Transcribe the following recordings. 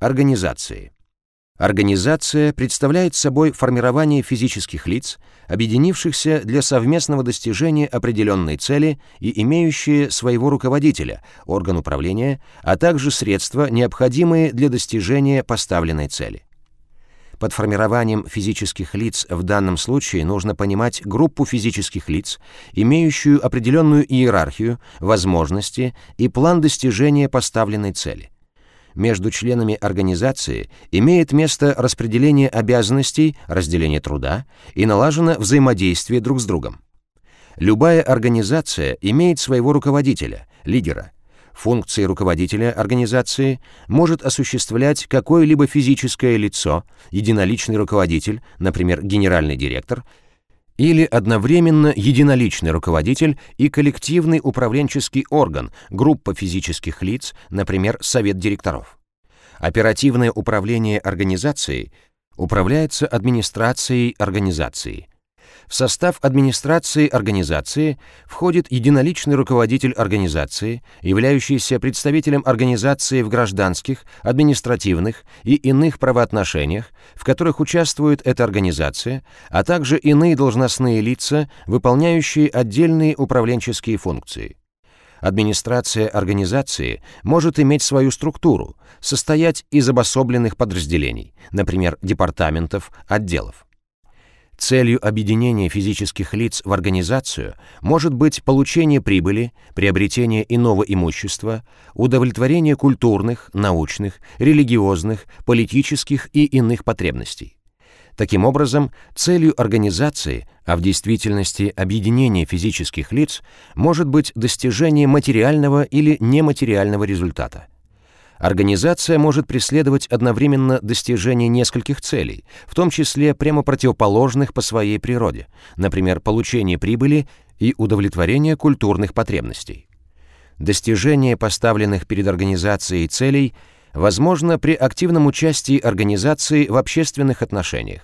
Организации. Организация представляет собой формирование физических лиц, объединившихся для совместного достижения определенной цели и имеющие своего руководителя, орган управления, а также средства, необходимые для достижения поставленной цели. Под формированием физических лиц в данном случае нужно понимать группу физических лиц, имеющую определенную иерархию, возможности и план достижения поставленной цели. Между членами организации имеет место распределение обязанностей, разделение труда и налажено взаимодействие друг с другом. Любая организация имеет своего руководителя, лидера – Функции руководителя организации может осуществлять какое-либо физическое лицо, единоличный руководитель, например, генеральный директор, или одновременно единоличный руководитель и коллективный управленческий орган, группа физических лиц, например, совет директоров. Оперативное управление организацией управляется администрацией организации – в состав администрации организации входит единоличный руководитель организации, являющийся представителем организации в гражданских, административных и иных правоотношениях, в которых участвует эта организация, а также иные должностные лица, выполняющие отдельные управленческие функции. Администрация организации может иметь свою структуру, состоять из обособленных подразделений, например, департаментов, отделов. Целью объединения физических лиц в организацию может быть получение прибыли, приобретение иного имущества, удовлетворение культурных, научных, религиозных, политических и иных потребностей. Таким образом, целью организации, а в действительности объединение физических лиц, может быть достижение материального или нематериального результата – Организация может преследовать одновременно достижение нескольких целей, в том числе прямо противоположных по своей природе, например, получение прибыли и удовлетворение культурных потребностей. Достижение поставленных перед организацией целей возможно при активном участии организации в общественных отношениях.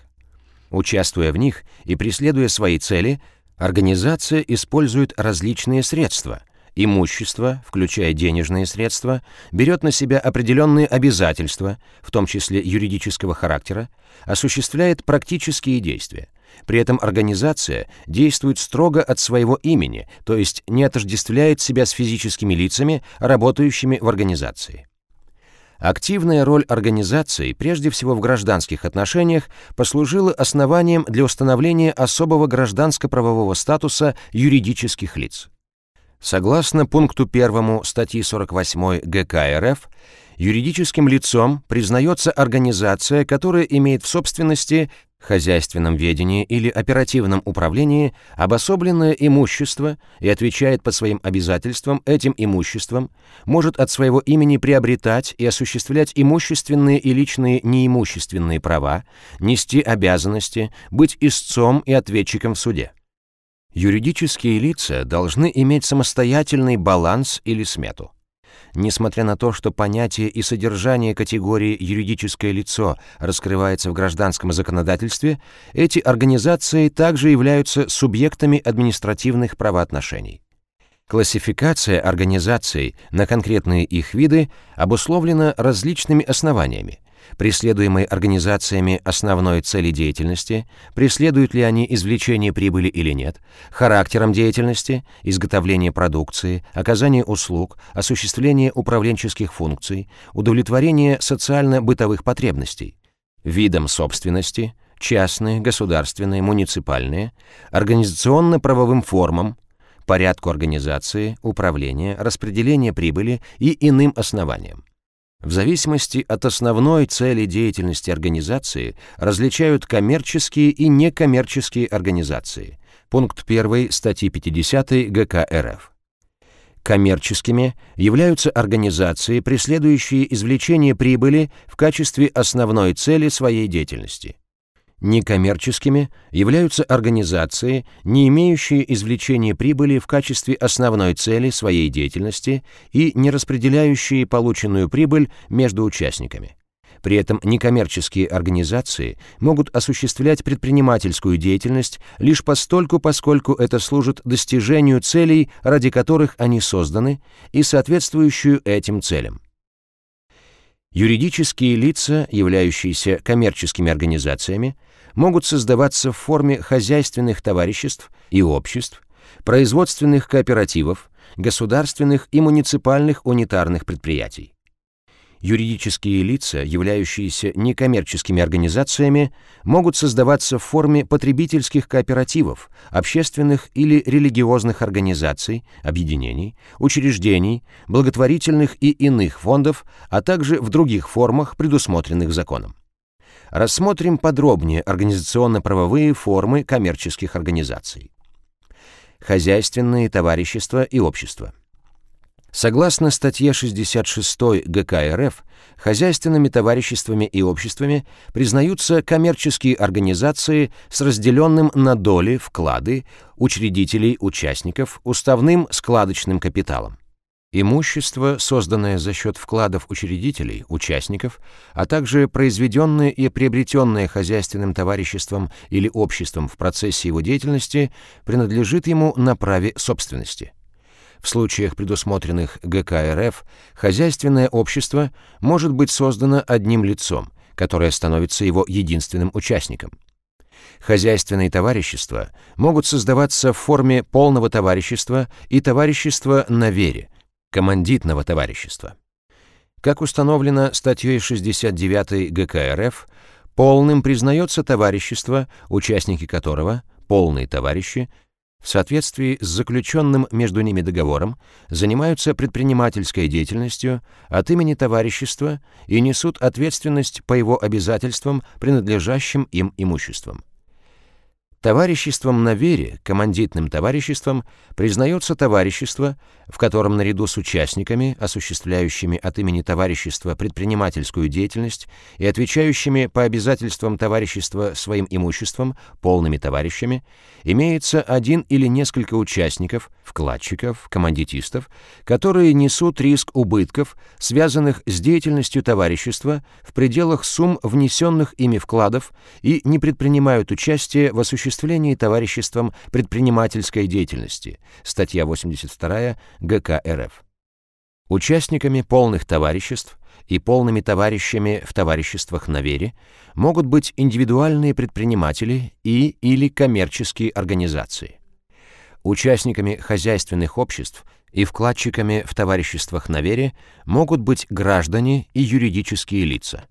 Участвуя в них и преследуя свои цели, организация использует различные средства – Имущество, включая денежные средства, берет на себя определенные обязательства, в том числе юридического характера, осуществляет практические действия. При этом организация действует строго от своего имени, то есть не отождествляет себя с физическими лицами, работающими в организации. Активная роль организации, прежде всего в гражданских отношениях, послужила основанием для установления особого гражданско-правового статуса юридических лиц. Согласно пункту 1 статьи 48 ГК РФ, юридическим лицом признается организация, которая имеет в собственности, хозяйственном ведении или оперативном управлении обособленное имущество и отвечает по своим обязательствам этим имуществом, может от своего имени приобретать и осуществлять имущественные и личные неимущественные права, нести обязанности, быть истцом и ответчиком в суде. Юридические лица должны иметь самостоятельный баланс или смету. Несмотря на то, что понятие и содержание категории «юридическое лицо» раскрывается в гражданском законодательстве, эти организации также являются субъектами административных правоотношений. Классификация организаций на конкретные их виды обусловлена различными основаниями, преследуемой организациями основной цели деятельности, преследуют ли они извлечение прибыли или нет, характером деятельности, изготовление продукции, оказание услуг, осуществление управленческих функций, удовлетворение социально-бытовых потребностей, видом собственности, частные, государственные, муниципальные, организационно-правовым формам, порядку организации, управления, распределения прибыли и иным основаниям. В зависимости от основной цели деятельности организации различают коммерческие и некоммерческие организации. Пункт 1 статьи 50 ГК РФ. Коммерческими являются организации, преследующие извлечение прибыли в качестве основной цели своей деятельности. Некоммерческими являются организации, не имеющие извлечения прибыли в качестве основной цели своей деятельности и не распределяющие полученную прибыль между участниками. При этом некоммерческие организации могут осуществлять предпринимательскую деятельность лишь постольку, поскольку это служит достижению целей, ради которых они созданы, и соответствующую этим целям. Юридические лица, являющиеся коммерческими организациями, могут создаваться в форме хозяйственных товариществ и обществ, производственных кооперативов, государственных и муниципальных унитарных предприятий. Юридические лица, являющиеся некоммерческими организациями, могут создаваться в форме потребительских кооперативов, общественных или религиозных организаций, объединений, учреждений, благотворительных и иных фондов, а также в других формах, предусмотренных законом. Рассмотрим подробнее организационно-правовые формы коммерческих организаций. Хозяйственные товарищества и общества – Согласно статье 66 ГК РФ, хозяйственными товариществами и обществами признаются коммерческие организации с разделенным на доли, вклады, учредителей, участников, уставным складочным капиталом. Имущество, созданное за счет вкладов учредителей, участников, а также произведенное и приобретенное хозяйственным товариществом или обществом в процессе его деятельности, принадлежит ему на праве собственности. В случаях, предусмотренных ГК РФ, хозяйственное общество может быть создано одним лицом, которое становится его единственным участником. Хозяйственные товарищества могут создаваться в форме полного товарищества и товарищества на вере, командитного товарищества. Как установлено статьей 69 ГК РФ, полным признается товарищество, участники которого, полные товарищи, в соответствии с заключенным между ними договором занимаются предпринимательской деятельностью от имени товарищества и несут ответственность по его обязательствам, принадлежащим им имуществом. Товариществом на вере, командитным товариществом, признается товарищество, в котором наряду с участниками, осуществляющими от имени товарищества предпринимательскую деятельность и отвечающими по обязательствам товарищества своим имуществом, полными товарищами, имеется один или несколько участников, вкладчиков, командитистов, которые несут риск убытков, связанных с деятельностью товарищества в пределах сумм внесенных ими вкладов и не предпринимают участие в осуществлении осуществлении товариществом предпринимательской деятельности, статья 82 ГК РФ. Участниками полных товариществ и полными товарищами в товариществах на вере могут быть индивидуальные предприниматели и или коммерческие организации. Участниками хозяйственных обществ и вкладчиками в товариществах на вере могут быть граждане и юридические лица.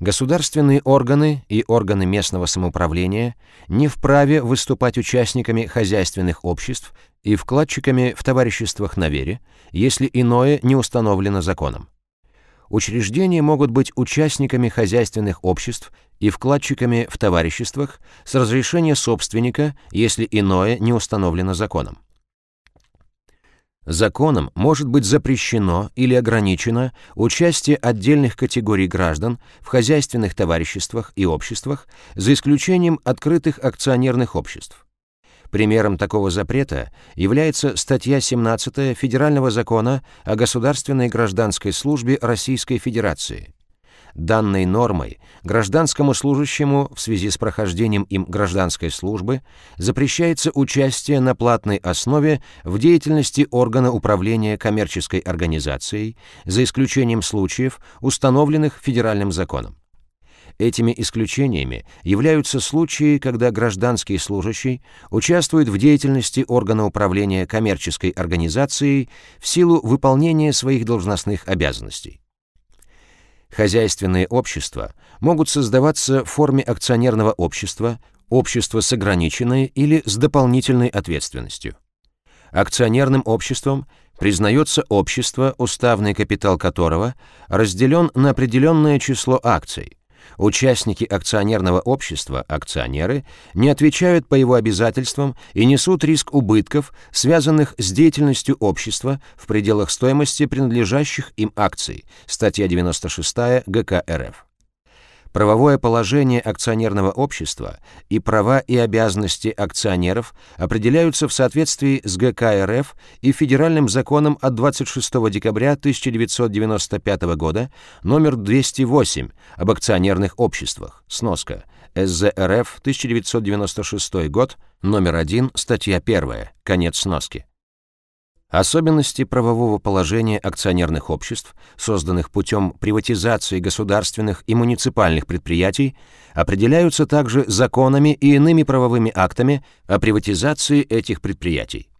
Государственные органы и органы местного самоуправления не вправе выступать участниками хозяйственных обществ и вкладчиками в товариществах на вере, если иное не установлено законом. Учреждения могут быть участниками хозяйственных обществ и вкладчиками в товариществах с разрешения собственника, если иное не установлено законом. Законом может быть запрещено или ограничено участие отдельных категорий граждан в хозяйственных товариществах и обществах, за исключением открытых акционерных обществ. Примером такого запрета является статья 17 Федерального закона о государственной гражданской службе Российской Федерации, Данной нормой гражданскому служащему в связи с прохождением им гражданской службы запрещается участие на платной основе в деятельности органа управления коммерческой организацией, за исключением случаев, установленных федеральным законом. Этими исключениями являются случаи, когда гражданский служащий участвует в деятельности органа управления коммерческой организацией в силу выполнения своих должностных обязанностей. Хозяйственные общества могут создаваться в форме акционерного общества, общества с ограниченной или с дополнительной ответственностью. Акционерным обществом признается общество, уставный капитал которого разделен на определенное число акций, Участники акционерного общества, акционеры, не отвечают по его обязательствам и несут риск убытков, связанных с деятельностью общества в пределах стоимости принадлежащих им акций, статья 96 ГК РФ правовое положение акционерного общества и права и обязанности акционеров определяются в соответствии с ГК РФ и Федеральным законом от 26 декабря 1995 года номер 208 об акционерных обществах, сноска, СЗРФ 1996 год, номер 1, статья 1, конец сноски. Особенности правового положения акционерных обществ, созданных путем приватизации государственных и муниципальных предприятий, определяются также законами и иными правовыми актами о приватизации этих предприятий.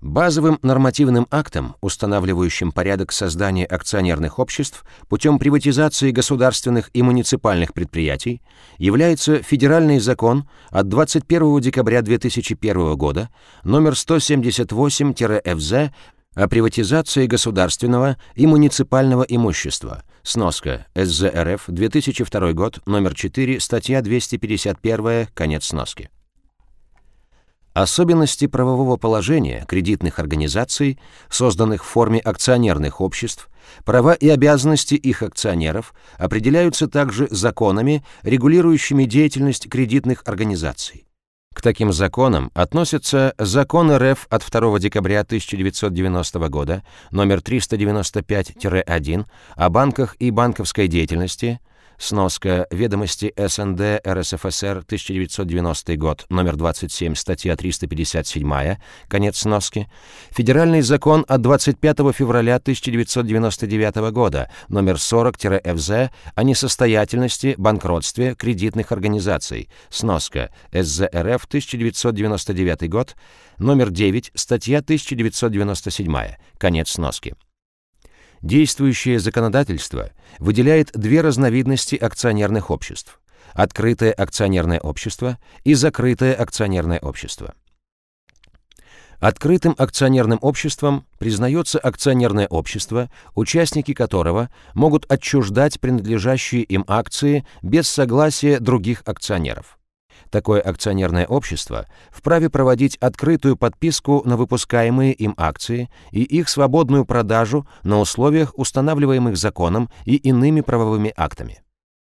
Базовым нормативным актом, устанавливающим порядок создания акционерных обществ путем приватизации государственных и муниципальных предприятий, является Федеральный закон от 21 декабря 2001 года номер 178-ФЗ о приватизации государственного и муниципального имущества. Сноска. СЗРФ, 2002 год, номер 4, статья 251, конец сноски. Особенности правового положения кредитных организаций, созданных в форме акционерных обществ, права и обязанности их акционеров определяются также законами, регулирующими деятельность кредитных организаций. К таким законам относятся Закон РФ от 2 декабря 1990 года, номер 395-1, о банках и банковской деятельности, Сноска «Ведомости СНД РСФСР, 1990 год», номер 27, статья 357, конец сноски. Федеральный закон от 25 февраля 1999 года, номер 40-ФЗ, о несостоятельности, банкротстве кредитных организаций. Сноска СЗРФ, 1999 год, номер 9, статья 1997, конец сноски. Действующее законодательство выделяет две разновидности акционерных обществ – открытое акционерное общество и закрытое акционерное общество. Открытым акционерным обществом признается акционерное общество, участники которого могут отчуждать принадлежащие им акции без согласия других акционеров. Такое акционерное общество вправе проводить открытую подписку на выпускаемые им акции и их свободную продажу на условиях, устанавливаемых законом и иными правовыми актами.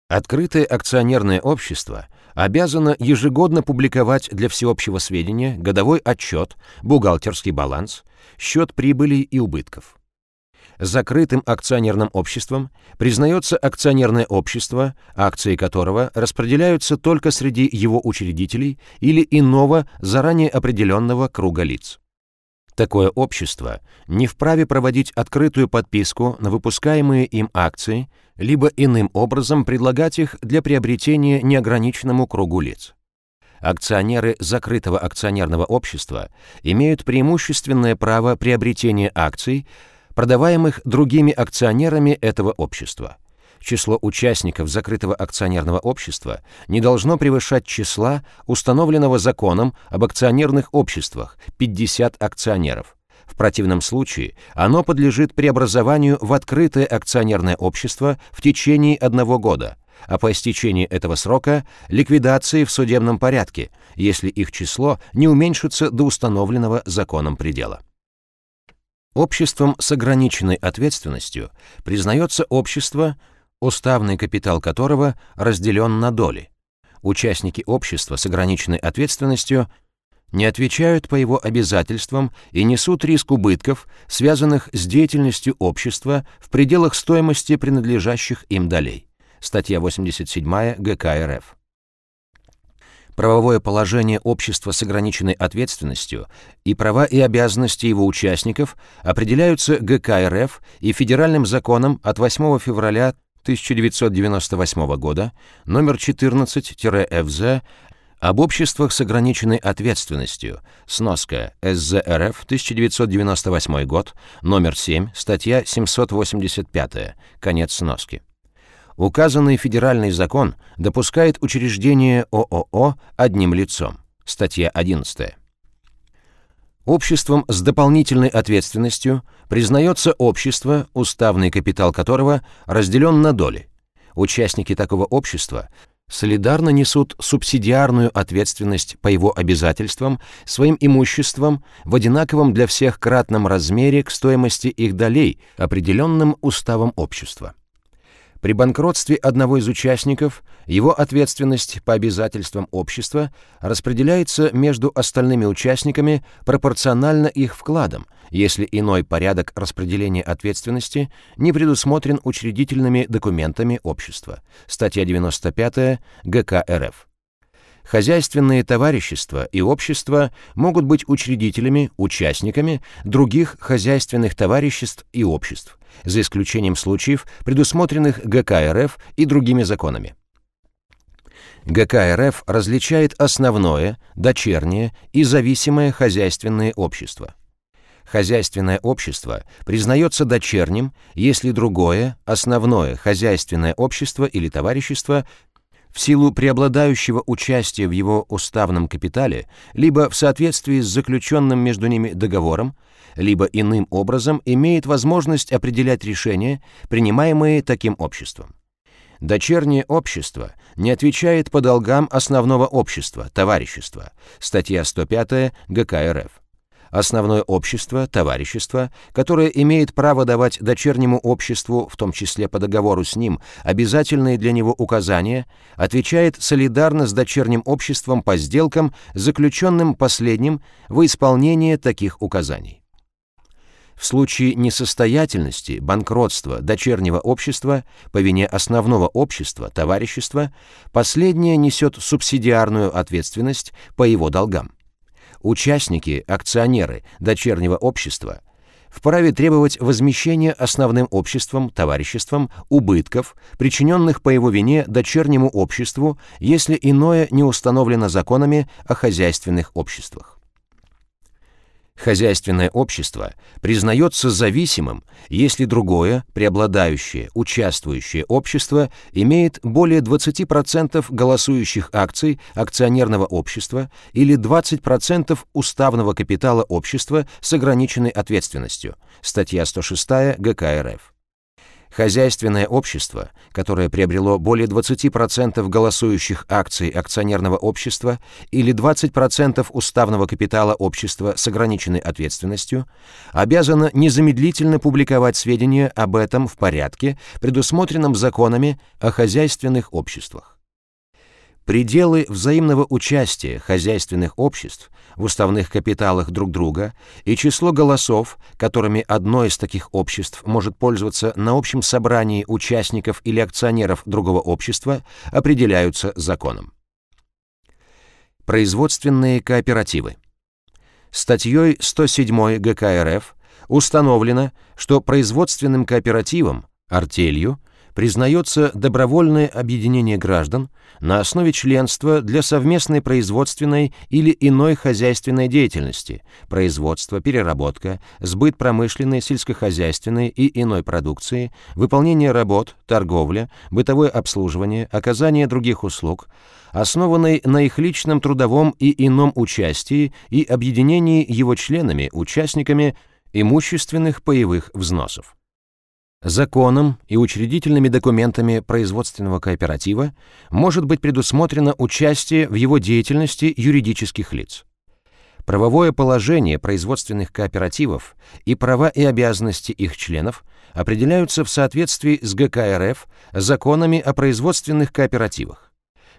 Открытое акционерное общество обязано ежегодно публиковать для всеобщего сведения годовой отчет, бухгалтерский баланс, счет прибыли и убытков закрытым акционерным обществом признается акционерное общество, акции которого распределяются только среди его учредителей или иного заранее определенного круга лиц. Такое общество не вправе проводить открытую подписку на выпускаемые им акции, либо иным образом предлагать их для приобретения неограниченному кругу лиц. Акционеры закрытого акционерного общества имеют преимущественное право приобретения акций продаваемых другими акционерами этого общества. Число участников закрытого акционерного общества не должно превышать числа, установленного законом об акционерных обществах 50 акционеров. В противном случае оно подлежит преобразованию в открытое акционерное общество в течение одного года, а по истечении этого срока – ликвидации в судебном порядке, если их число не уменьшится до установленного законом предела. Обществом с ограниченной ответственностью признается общество, уставный капитал которого разделен на доли. Участники общества с ограниченной ответственностью не отвечают по его обязательствам и несут риск убытков, связанных с деятельностью общества в пределах стоимости принадлежащих им долей. Статья 87 ГК РФ правовое положение общества с ограниченной ответственностью и права и обязанности его участников определяются ГК РФ и Федеральным законом от 8 февраля 1998 года номер 14-ФЗ об обществах с ограниченной ответственностью, сноска СЗРФ 1998 год, номер 7, статья 785, конец сноски. Указанный федеральный закон допускает учреждение ООО одним лицом. Статья 11. Обществом с дополнительной ответственностью признается общество, уставный капитал которого разделен на доли. Участники такого общества солидарно несут субсидиарную ответственность по его обязательствам своим имуществом в одинаковом для всех кратном размере к стоимости их долей, определенным уставом общества. При банкротстве одного из участников его ответственность по обязательствам общества распределяется между остальными участниками пропорционально их вкладам, если иной порядок распределения ответственности не предусмотрен учредительными документами общества. Статья 95 ГК РФ. Хозяйственные товарищества и общества могут быть учредителями, участниками других хозяйственных товариществ и обществ, за исключением случаев, предусмотренных ГК РФ и другими законами. ГК РФ различает основное, дочернее и зависимое хозяйственное общество. Хозяйственное общество признается дочерним, если другое, основное хозяйственное общество или товарищество в силу преобладающего участия в его уставном капитале, либо в соответствии с заключенным между ними договором, либо иным образом имеет возможность определять решения, принимаемые таким обществом. Дочернее общество не отвечает по долгам основного общества, товарищества, статья 105 ГК РФ основное общество, товарищество, которое имеет право давать дочернему обществу, в том числе по договору с ним, обязательные для него указания, отвечает солидарно с дочерним обществом по сделкам, заключенным последним во исполнение таких указаний. В случае несостоятельности, банкротства дочернего общества по вине основного общества, товарищества, последнее несет субсидиарную ответственность по его долгам участники, акционеры дочернего общества вправе требовать возмещения основным обществом, товариществом, убытков, причиненных по его вине дочернему обществу, если иное не установлено законами о хозяйственных обществах. Хозяйственное общество признается зависимым, если другое, преобладающее, участвующее общество имеет более 20% голосующих акций акционерного общества или 20% уставного капитала общества с ограниченной ответственностью. Статья 106 ГК РФ. Хозяйственное общество, которое приобрело более 20% голосующих акций акционерного общества или 20% уставного капитала общества с ограниченной ответственностью, обязано незамедлительно публиковать сведения об этом в порядке, предусмотренном законами о хозяйственных обществах. Пределы взаимного участия хозяйственных обществ в уставных капиталах друг друга и число голосов, которыми одно из таких обществ может пользоваться на общем собрании участников или акционеров другого общества, определяются законом. Производственные кооперативы. Статьей 107 ГК РФ установлено, что производственным кооперативом, артелью, признается добровольное объединение граждан на основе членства для совместной производственной или иной хозяйственной деятельности, производство, переработка, сбыт промышленной, сельскохозяйственной и иной продукции, выполнение работ, торговля, бытовое обслуживание, оказание других услуг, основанной на их личном трудовом и ином участии и объединении его членами, участниками имущественных паевых взносов. Законом и учредительными документами производственного кооператива может быть предусмотрено участие в его деятельности юридических лиц. Правовое положение производственных кооперативов и права и обязанности их членов определяются в соответствии с ГК РФ законами о производственных кооперативах.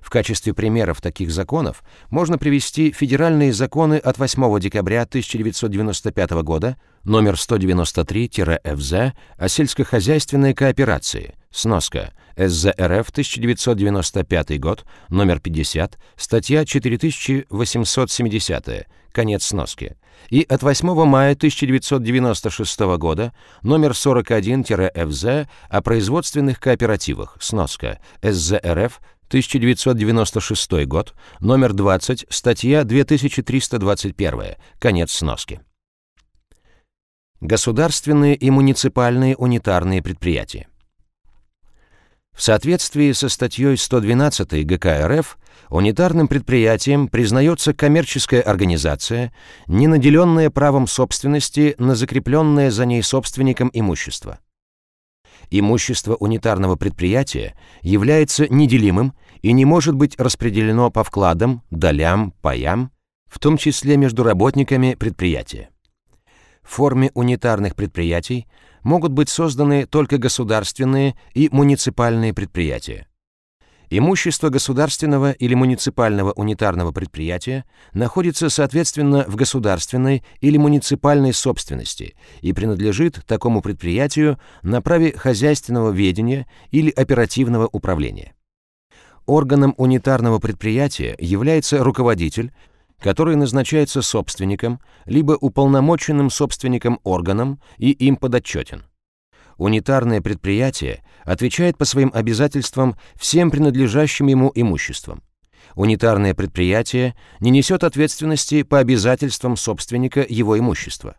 В качестве примеров таких законов можно привести федеральные законы от 8 декабря 1995 года номер 193-ФЗ о сельскохозяйственной кооперации, сноска, СЗРФ 1995 год, номер 50, статья 4870, конец сноски, и от 8 мая 1996 года номер 41-ФЗ о производственных кооперативах, сноска, СЗРФ 1996 год, номер 20, статья 2321, конец сноски. Государственные и муниципальные унитарные предприятия. В соответствии со статьей 112 ГК РФ, унитарным предприятием признается коммерческая организация, не наделенная правом собственности на закрепленное за ней собственником имущество имущество унитарного предприятия является неделимым и не может быть распределено по вкладам, долям, паям, в том числе между работниками предприятия. В форме унитарных предприятий могут быть созданы только государственные и муниципальные предприятия. Имущество государственного или муниципального унитарного предприятия находится, соответственно, в государственной или муниципальной собственности и принадлежит такому предприятию на праве хозяйственного ведения или оперативного управления. Органом унитарного предприятия является руководитель, который назначается собственником, либо уполномоченным собственником органом и им подотчетен. Унитарное предприятие отвечает по своим обязательствам всем принадлежащим ему имуществом. Унитарное предприятие не несет ответственности по обязательствам собственника его имущества.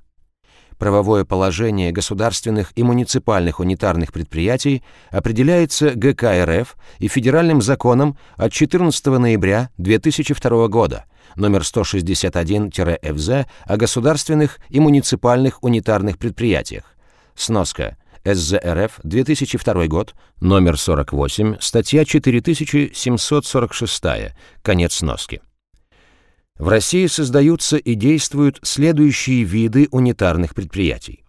Правовое положение государственных и муниципальных унитарных предприятий определяется ГК РФ и федеральным законом от 14 ноября 2002 года номер 161-ФЗ о государственных и муниципальных унитарных предприятиях. Сноска. СЗРФ, 2002 год, номер 48, статья 4746, конец сноски. В России создаются и действуют следующие виды унитарных предприятий.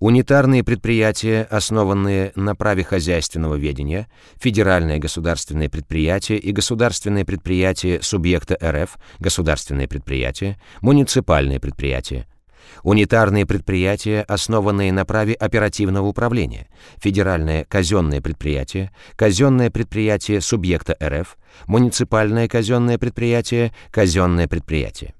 Унитарные предприятия, основанные на праве хозяйственного ведения, федеральное государственное предприятие и государственное предприятие субъекта РФ, государственные предприятия, муниципальные предприятия, Унитарные предприятия, основанные на праве оперативного управления, федеральное казенное предприятие, казенное предприятие субъекта РФ, муниципальное казенное предприятие, казенное предприятие.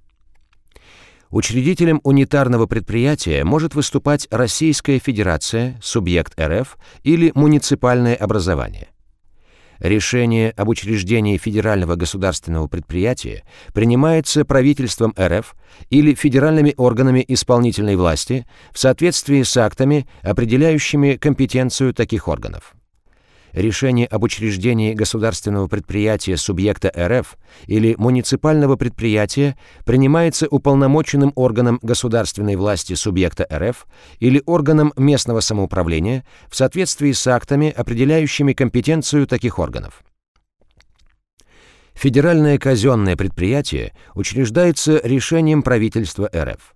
Учредителем унитарного предприятия может выступать Российская Федерация, субъект РФ или муниципальное образование – Решение об учреждении федерального государственного предприятия принимается правительством РФ или федеральными органами исполнительной власти в соответствии с актами, определяющими компетенцию таких органов решение об учреждении государственного предприятия субъекта РФ или муниципального предприятия принимается уполномоченным органом государственной власти субъекта РФ или органом местного самоуправления в соответствии с актами, определяющими компетенцию таких органов. Федеральное казенное предприятие учреждается решением правительства РФ.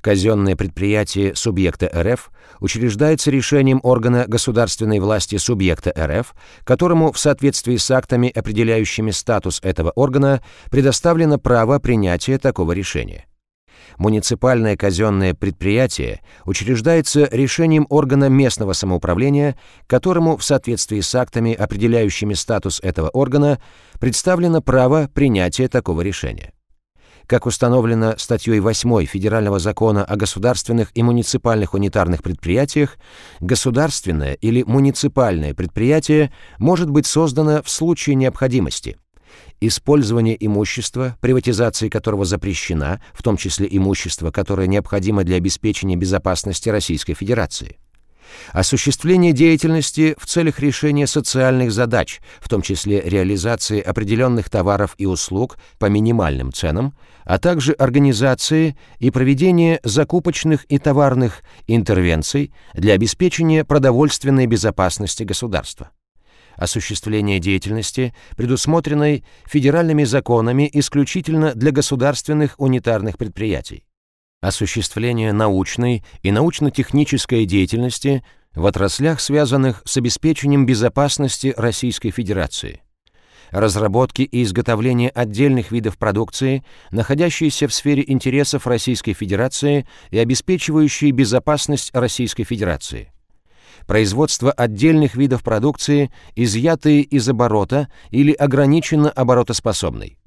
Казенное предприятие субъекта РФ учреждается решением органа государственной власти субъекта РФ, которому в соответствии с актами, определяющими статус этого органа, предоставлено право принятия такого решения. Муниципальное казенное предприятие учреждается решением органа местного самоуправления, которому в соответствии с актами, определяющими статус этого органа, представлено право принятия такого решения. Как установлено статьей 8 Федерального закона о государственных и муниципальных унитарных предприятиях, государственное или муниципальное предприятие может быть создано в случае необходимости. Использование имущества, приватизация которого запрещена, в том числе имущество, которое необходимо для обеспечения безопасности Российской Федерации осуществление деятельности в целях решения социальных задач, в том числе реализации определенных товаров и услуг по минимальным ценам, а также организации и проведение закупочных и товарных интервенций для обеспечения продовольственной безопасности государства. Осуществление деятельности, предусмотренной федеральными законами исключительно для государственных унитарных предприятий осуществление научной и научно-технической деятельности в отраслях, связанных с обеспечением безопасности Российской Федерации, разработки и изготовление отдельных видов продукции, находящиеся в сфере интересов Российской Федерации и обеспечивающие безопасность Российской Федерации, производство отдельных видов продукции, изъятые из оборота или ограниченно оборотоспособной,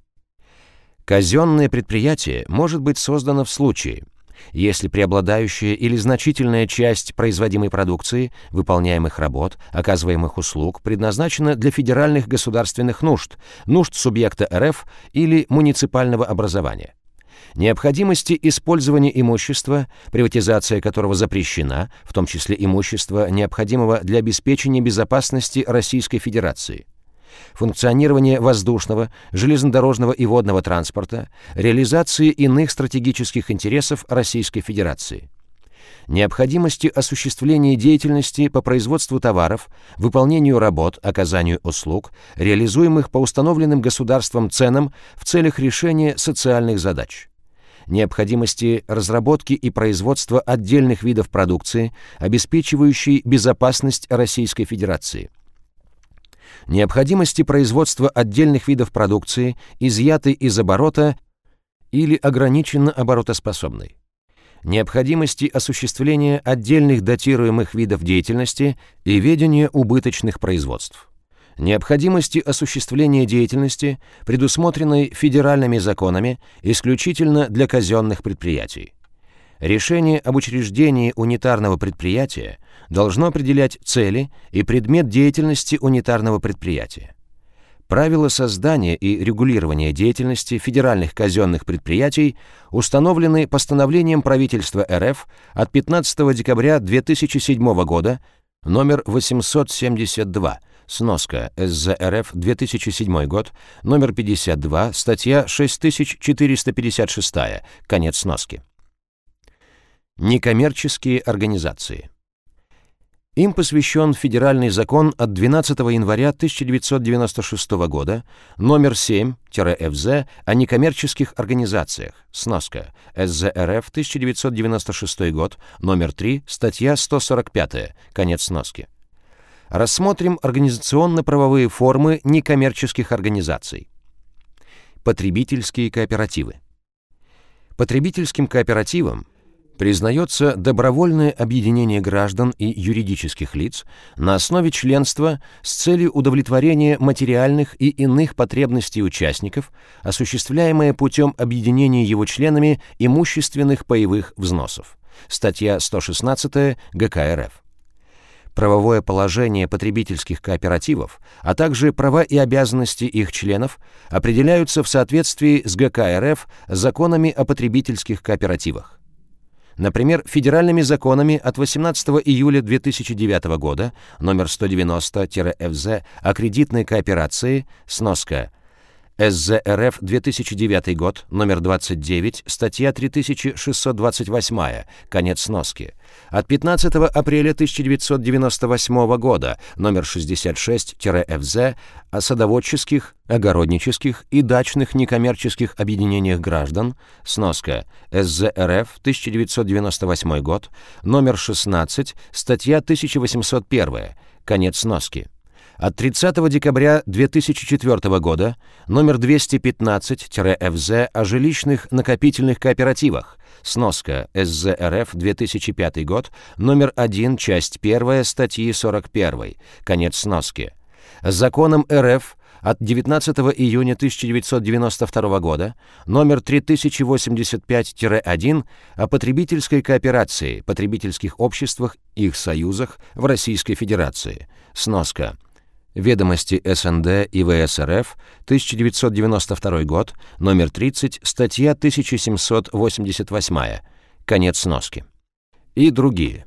Казенное предприятие может быть создано в случае, если преобладающая или значительная часть производимой продукции, выполняемых работ, оказываемых услуг предназначена для федеральных государственных нужд, нужд субъекта РФ или муниципального образования. Необходимости использования имущества, приватизация которого запрещена, в том числе имущества, необходимого для обеспечения безопасности Российской Федерации – функционирование воздушного, железнодорожного и водного транспорта, реализации иных стратегических интересов Российской Федерации. Необходимости осуществления деятельности по производству товаров, выполнению работ, оказанию услуг, реализуемых по установленным государством ценам в целях решения социальных задач, необходимости разработки и производства отдельных видов продукции, обеспечивающей безопасность Российской Федерации – необходимости производства отдельных видов продукции, изъятой из оборота или ограниченно оборотоспособной, необходимости осуществления отдельных датируемых видов деятельности и ведения убыточных производств, необходимости осуществления деятельности, предусмотренной федеральными законами исключительно для казенных предприятий. Решение об учреждении унитарного предприятия должно определять цели и предмет деятельности унитарного предприятия. Правила создания и регулирования деятельности федеральных казенных предприятий установлены постановлением правительства РФ от 15 декабря 2007 года номер 872, сноска СЗРФ 2007 год, номер 52, статья 6456, конец сноски. Некоммерческие организации. Им посвящен федеральный закон от 12 января 1996 года номер 7-ФЗ о некоммерческих организациях, сноска, СЗРФ 1996 год, номер 3, статья 145, конец сноски. Рассмотрим организационно-правовые формы некоммерческих организаций. Потребительские кооперативы. Потребительским кооперативам признается добровольное объединение граждан и юридических лиц на основе членства с целью удовлетворения материальных и иных потребностей участников, осуществляемое путем объединения его членами имущественных паевых взносов. Статья 116 ГК РФ правовое положение потребительских кооперативов, а также права и обязанности их членов определяются в соответствии с ГК РФ законами о потребительских кооперативах. Например, федеральными законами от 18 июля 2009 года номер 190-ФЗ о кредитной кооперации, сноска СЗРФ 2009 год, номер 29, статья 3628, конец сноски. От 15 апреля 1998 года, номер 66-ФЗ, о садоводческих, огороднических и дачных некоммерческих объединениях граждан, сноска СЗРФ 1998 год, номер 16, статья 1801, конец сноски. От 30 декабря 2004 года номер 215-ФЗ о жилищных накопительных кооперативах, сноска СЗРФ 2005 год, номер 1, часть 1 статьи 41, конец сноски. Законом РФ от 19 июня 1992 года номер 3085-1 о потребительской кооперации, потребительских обществах, их союзах в Российской Федерации. Сноска. Ведомости СНД и ВСРФ, 1992 год, номер 30, статья 1788, конец сноски. И другие.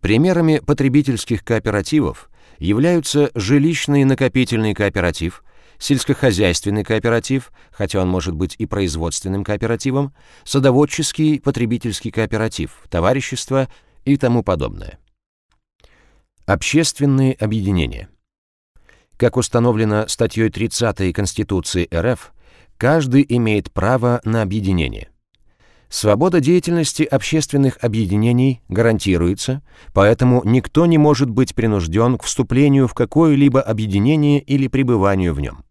Примерами потребительских кооперативов являются жилищный накопительный кооператив, сельскохозяйственный кооператив, хотя он может быть и производственным кооперативом, садоводческий потребительский кооператив, товарищество и тому подобное. Общественные объединения. Как установлено статьей 30 Конституции РФ, каждый имеет право на объединение. Свобода деятельности общественных объединений гарантируется, поэтому никто не может быть принужден к вступлению в какое-либо объединение или пребыванию в нем.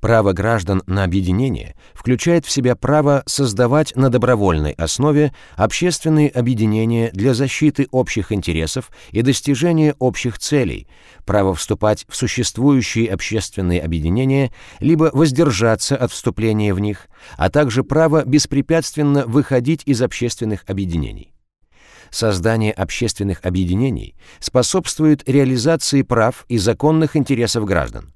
Право граждан на объединение включает в себя право создавать на добровольной основе общественные объединения для защиты общих интересов и достижения общих целей, право вступать в существующие общественные объединения либо воздержаться от вступления в них, а также право беспрепятственно выходить из общественных объединений. Создание общественных объединений способствует реализации прав и законных интересов граждан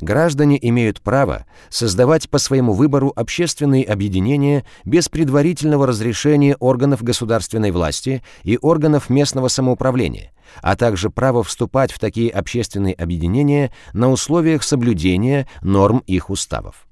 граждане имеют право создавать по своему выбору общественные объединения без предварительного разрешения органов государственной власти и органов местного самоуправления, а также право вступать в такие общественные объединения на условиях соблюдения норм их уставов.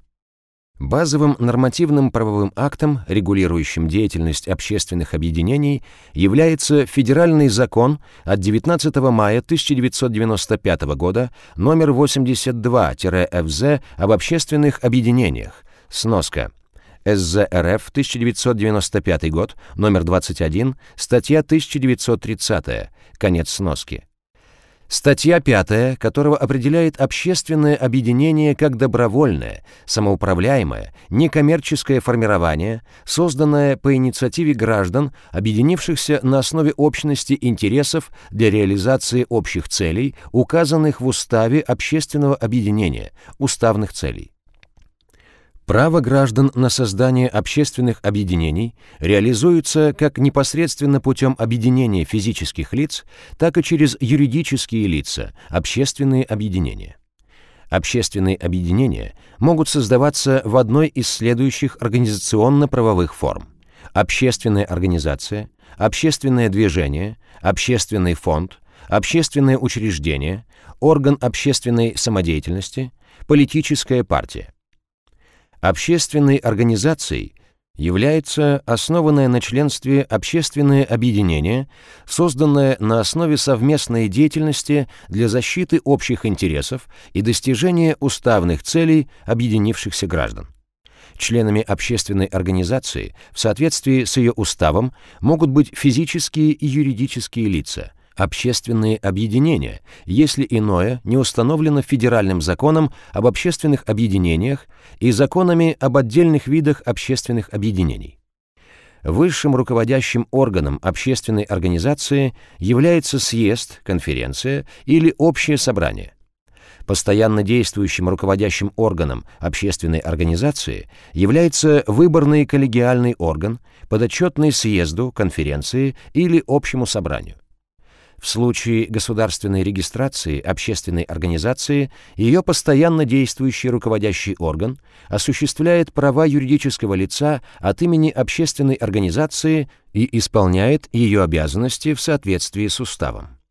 Базовым нормативным правовым актом, регулирующим деятельность общественных объединений, является Федеральный закон от 19 мая 1995 года номер 82-ФЗ об общественных объединениях, сноска. СЗРФ 1995 год, номер 21, статья 1930, конец сноски Статья 5, которого определяет общественное объединение как добровольное, самоуправляемое, некоммерческое формирование, созданное по инициативе граждан, объединившихся на основе общности интересов для реализации общих целей, указанных в Уставе общественного объединения, уставных целей. Право граждан на создание общественных объединений реализуется как непосредственно путем объединения физических лиц, так и через юридические лица, общественные объединения. Общественные объединения могут создаваться в одной из следующих организационно-правовых форм. Общественная организация, общественное движение, общественный фонд, общественное учреждение, орган общественной самодеятельности, политическая партия. Общественной организацией является основанное на членстве общественное объединение, созданное на основе совместной деятельности для защиты общих интересов и достижения уставных целей объединившихся граждан. Членами общественной организации в соответствии с ее уставом могут быть физические и юридические лица – общественные объединения, если иное не установлено федеральным законом об общественных объединениях и законами об отдельных видах общественных объединений. Высшим руководящим органом общественной организации является съезд, конференция или общее собрание. Постоянно действующим руководящим органом общественной организации является выборный коллегиальный орган, подотчетный съезду, конференции или общему собранию. В случае государственной регистрации общественной организации ее постоянно действующий руководящий орган осуществляет права юридического лица от имени общественной организации и исполняет ее обязанности в соответствии с уставом.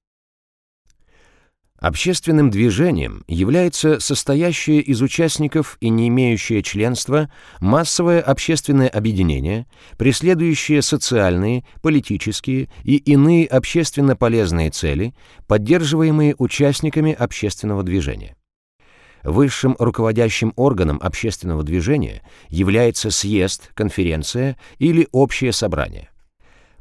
Общественным движением является состоящее из участников и не имеющее членства массовое общественное объединение, преследующее социальные, политические и иные общественно полезные цели, поддерживаемые участниками общественного движения. Высшим руководящим органом общественного движения является съезд, конференция или общее собрание.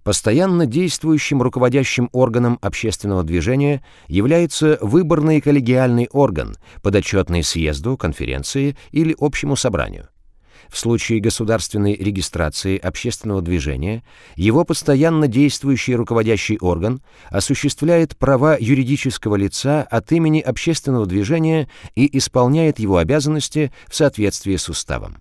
Постоянно действующим руководящим органом общественного движения является выборный коллегиальный орган, подотчетный съезду, конференции или общему собранию. В случае государственной регистрации общественного движения его постоянно действующий руководящий орган осуществляет права юридического лица от имени общественного движения и исполняет его обязанности в соответствии с уставом.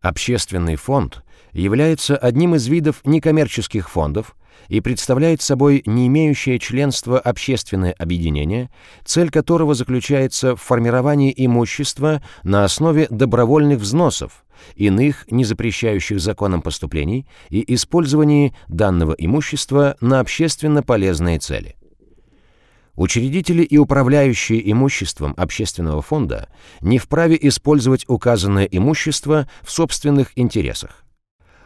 Общественный фонд является одним из видов некоммерческих фондов и представляет собой не имеющее членства общественное объединение, цель которого заключается в формировании имущества на основе добровольных взносов, иных не запрещающих законом поступлений и использовании данного имущества на общественно полезные цели. Учредители и управляющие имуществом общественного фонда не вправе использовать указанное имущество в собственных интересах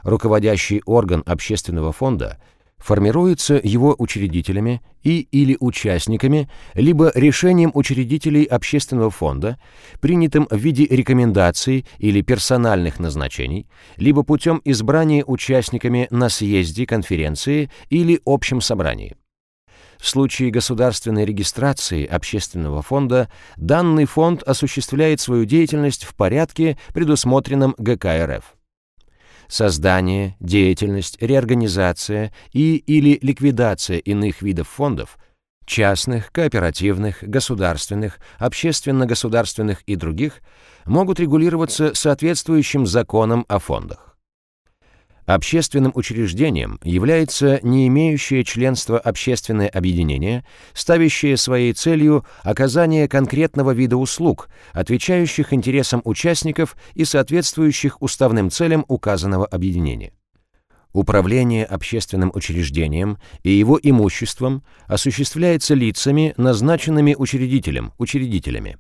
руководящий орган общественного фонда формируется его учредителями и или участниками, либо решением учредителей общественного фонда, принятым в виде рекомендаций или персональных назначений, либо путем избрания участниками на съезде, конференции или общем собрании. В случае государственной регистрации общественного фонда данный фонд осуществляет свою деятельность в порядке, предусмотренном ГК РФ создание, деятельность, реорганизация и или ликвидация иных видов фондов, частных, кооперативных, государственных, общественно-государственных и других, могут регулироваться соответствующим законом о фондах. Общественным учреждением является не имеющее членства общественное объединение, ставящее своей целью оказание конкретного вида услуг, отвечающих интересам участников и соответствующих уставным целям указанного объединения. Управление общественным учреждением и его имуществом осуществляется лицами, назначенными учредителем, учредителями.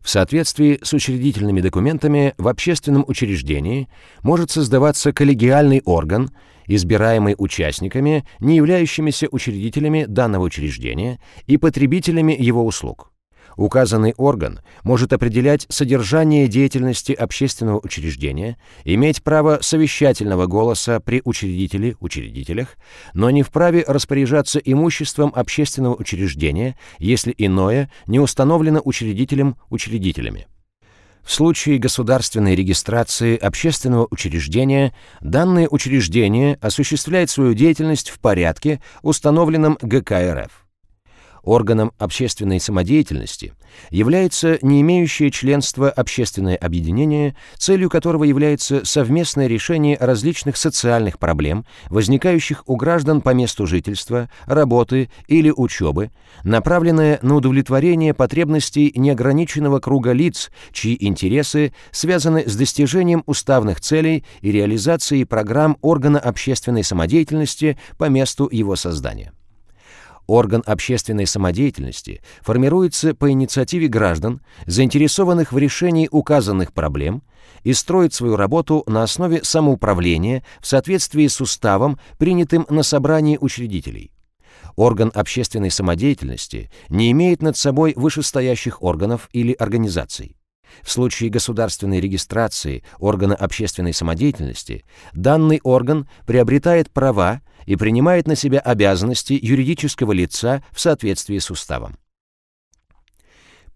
В соответствии с учредительными документами в общественном учреждении может создаваться коллегиальный орган, избираемый участниками, не являющимися учредителями данного учреждения и потребителями его услуг. Указанный орган может определять содержание деятельности общественного учреждения, иметь право совещательного голоса при учредителе, учредителях, но не вправе распоряжаться имуществом общественного учреждения, если иное не установлено учредителем, учредителями. В случае государственной регистрации общественного учреждения данное учреждение осуществляет свою деятельность в порядке, установленном ГК РФ органом общественной самодеятельности является не имеющее членства общественное объединение, целью которого является совместное решение различных социальных проблем, возникающих у граждан по месту жительства, работы или учебы, направленное на удовлетворение потребностей неограниченного круга лиц, чьи интересы связаны с достижением уставных целей и реализацией программ органа общественной самодеятельности по месту его создания. Орган общественной самодеятельности формируется по инициативе граждан, заинтересованных в решении указанных проблем, и строит свою работу на основе самоуправления в соответствии с уставом, принятым на собрании учредителей. Орган общественной самодеятельности не имеет над собой вышестоящих органов или организаций. В случае государственной регистрации органа общественной самодеятельности данный орган приобретает права и принимает на себя обязанности юридического лица в соответствии с уставом.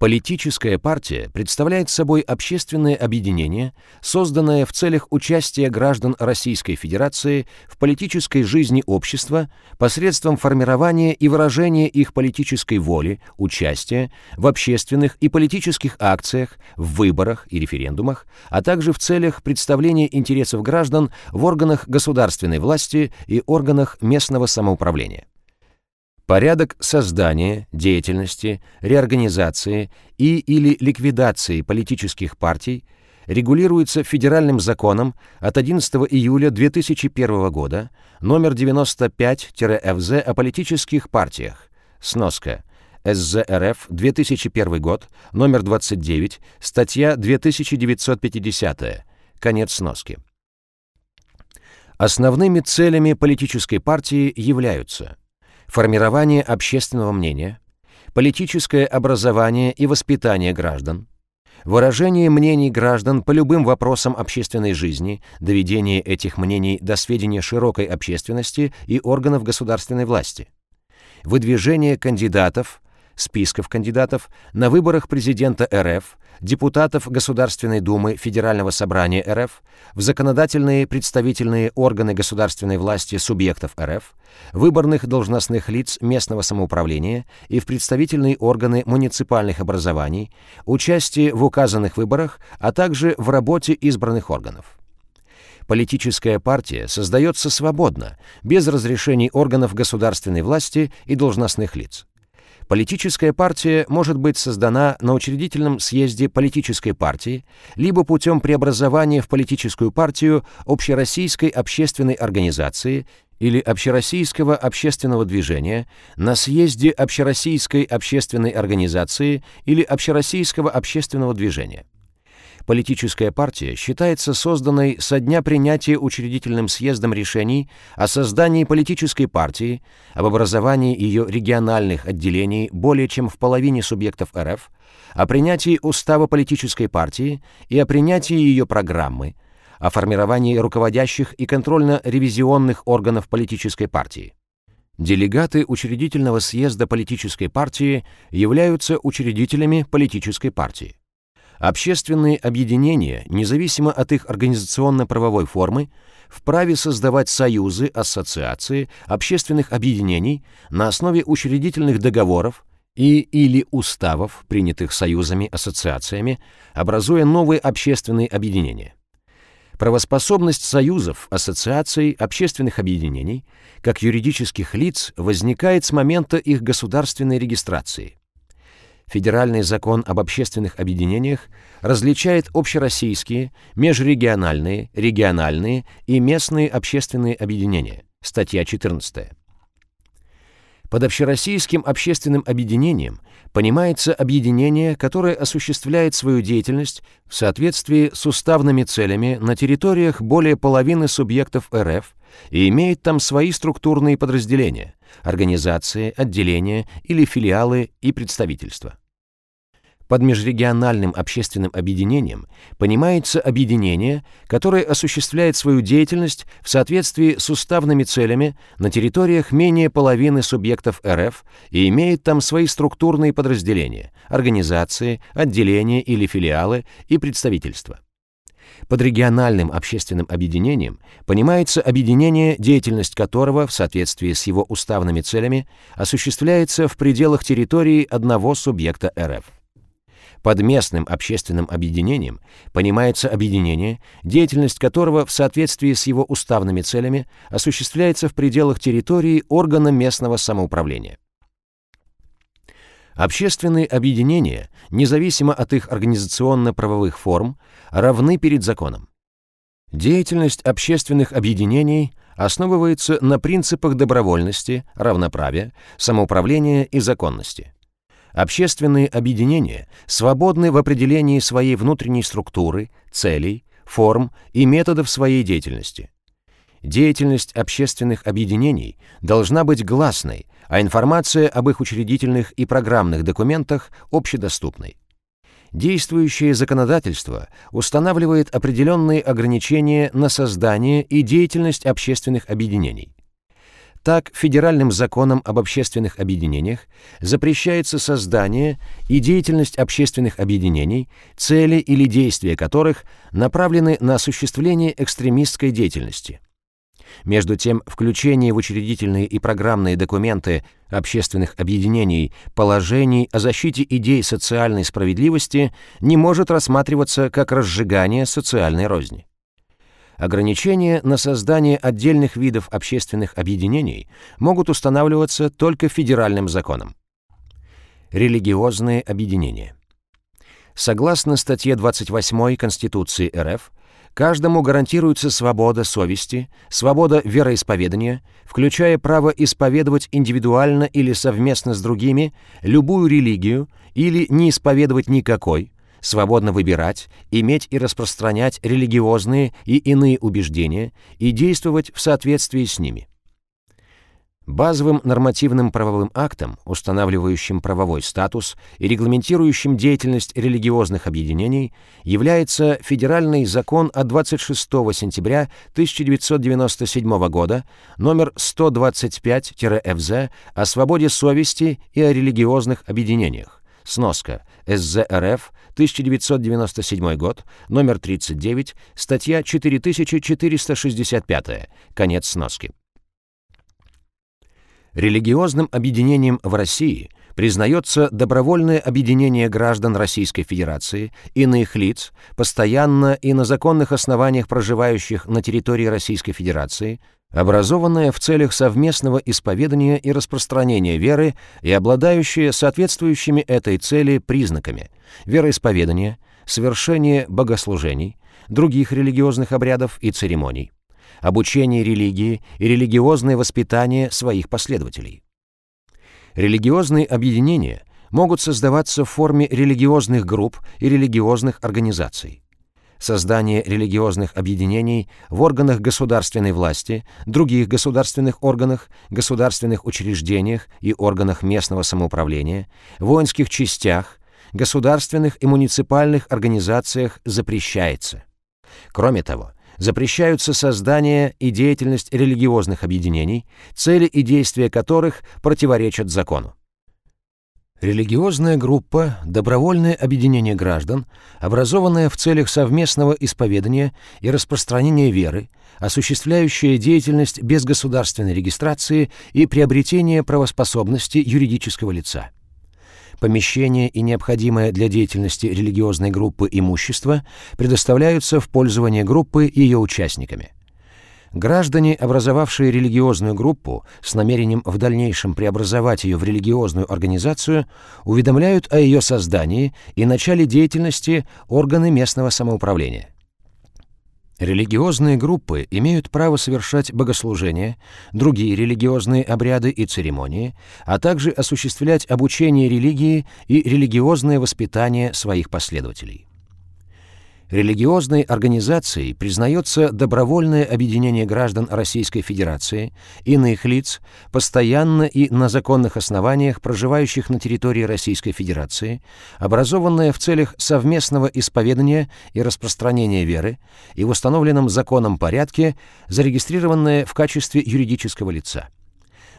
Политическая партия представляет собой общественное объединение, созданное в целях участия граждан Российской Федерации в политической жизни общества посредством формирования и выражения их политической воли, участия в общественных и политических акциях, в выборах и референдумах, а также в целях представления интересов граждан в органах государственной власти и органах местного самоуправления. Порядок создания, деятельности, реорганизации и или ликвидации политических партий регулируется федеральным законом от 11 июля 2001 года номер 95-ФЗ о политических партиях. Сноска. СЗРФ, 2001 год, номер 29, статья 2950. Конец сноски. Основными целями политической партии являются формирование общественного мнения, политическое образование и воспитание граждан, выражение мнений граждан по любым вопросам общественной жизни, доведение этих мнений до сведения широкой общественности и органов государственной власти, выдвижение кандидатов, списков кандидатов на выборах президента РФ, депутатов Государственной Думы Федерального собрания РФ, в законодательные представительные органы государственной власти субъектов РФ, выборных должностных лиц местного самоуправления и в представительные органы муниципальных образований, участие в указанных выборах, а также в работе избранных органов. Политическая партия создается свободно, без разрешений органов государственной власти и должностных лиц. Политическая партия может быть создана на учредительном съезде политической партии, либо путем преобразования в политическую партию общероссийской общественной организации или общероссийского общественного движения на съезде общероссийской общественной организации или общероссийского общественного движения. Политическая партия считается созданной со дня принятия учредительным съездом решений о создании политической партии, об образовании ее региональных отделений более чем в половине субъектов РФ, о принятии устава политической партии и о принятии ее программы, о формировании руководящих и контрольно-ревизионных органов политической партии. Делегаты учредительного съезда политической партии являются учредителями политической партии. Общественные объединения, независимо от их организационно-правовой формы, вправе создавать союзы, ассоциации, общественных объединений на основе учредительных договоров и или уставов, принятых союзами, ассоциациями, образуя новые общественные объединения. Правоспособность союзов, ассоциаций, общественных объединений, как юридических лиц, возникает с момента их государственной регистрации – Федеральный закон об общественных объединениях различает общероссийские, межрегиональные, региональные и местные общественные объединения. Статья 14. Под общероссийским общественным объединением понимается объединение, которое осуществляет свою деятельность в соответствии с уставными целями на территориях более половины субъектов РФ и имеет там свои структурные подразделения, организации, отделения или филиалы и представительства. Под межрегиональным общественным объединением понимается объединение, которое осуществляет свою деятельность в соответствии с уставными целями на территориях менее половины субъектов РФ и имеет там свои структурные подразделения, организации, отделения или филиалы и представительства. Под региональным общественным объединением понимается объединение, деятельность которого в соответствии с его уставными целями осуществляется в пределах территории одного субъекта РФ. Под местным общественным объединением понимается объединение, деятельность которого в соответствии с его уставными целями осуществляется в пределах территории органа местного самоуправления. Общественные объединения, независимо от их организационно-правовых форм, равны перед законом. Деятельность общественных объединений основывается на принципах добровольности, равноправия, самоуправления и законности. Общественные объединения свободны в определении своей внутренней структуры, целей, форм и методов своей деятельности. Деятельность общественных объединений должна быть гласной, а информация об их учредительных и программных документах общедоступной. Действующее законодательство устанавливает определенные ограничения на создание и деятельность общественных объединений. Так, федеральным законом об общественных объединениях запрещается создание и деятельность общественных объединений, цели или действия которых направлены на осуществление экстремистской деятельности. Между тем, включение в учредительные и программные документы общественных объединений положений о защите идей социальной справедливости не может рассматриваться как разжигание социальной розни. Ограничения на создание отдельных видов общественных объединений могут устанавливаться только федеральным законом. Религиозные объединения. Согласно статье 28 Конституции РФ, каждому гарантируется свобода совести, свобода вероисповедания, включая право исповедовать индивидуально или совместно с другими любую религию или не исповедовать никакой, свободно выбирать, иметь и распространять религиозные и иные убеждения и действовать в соответствии с ними. Базовым нормативным правовым актом, устанавливающим правовой статус и регламентирующим деятельность религиозных объединений, является Федеральный закон от 26 сентября 1997 года номер 125-ФЗ о свободе совести и о религиозных объединениях. Сноска. СЗРФ, 1997 год, номер 39, статья 4465. Конец сноски. Религиозным объединением в России признается добровольное объединение граждан Российской Федерации, иных лиц, постоянно и на законных основаниях проживающих на территории Российской Федерации, образованное в целях совместного исповедания и распространения веры и обладающее соответствующими этой цели признаками вероисповедания, совершение богослужений, других религиозных обрядов и церемоний обучение религии и религиозное воспитание своих последователей. Религиозные объединения могут создаваться в форме религиозных групп и религиозных организаций. Создание религиозных объединений в органах государственной власти, других государственных органах, государственных учреждениях и органах местного самоуправления, воинских частях, государственных и муниципальных организациях запрещается. Кроме того, запрещаются создание и деятельность религиозных объединений, цели и действия которых противоречат закону. Религиозная группа – добровольное объединение граждан, образованное в целях совместного исповедания и распространения веры, осуществляющее деятельность без государственной регистрации и приобретения правоспособности юридического лица помещение и необходимое для деятельности религиозной группы имущество предоставляются в пользование группы ее участниками. Граждане, образовавшие религиозную группу с намерением в дальнейшем преобразовать ее в религиозную организацию, уведомляют о ее создании и начале деятельности органы местного самоуправления. Религиозные группы имеют право совершать богослужения, другие религиозные обряды и церемонии, а также осуществлять обучение религии и религиозное воспитание своих последователей. Религиозной организацией признается добровольное объединение граждан Российской Федерации, иных лиц, постоянно и на законных основаниях проживающих на территории Российской Федерации, образованное в целях совместного исповедания и распространения веры и в установленном законом порядке, зарегистрированное в качестве юридического лица.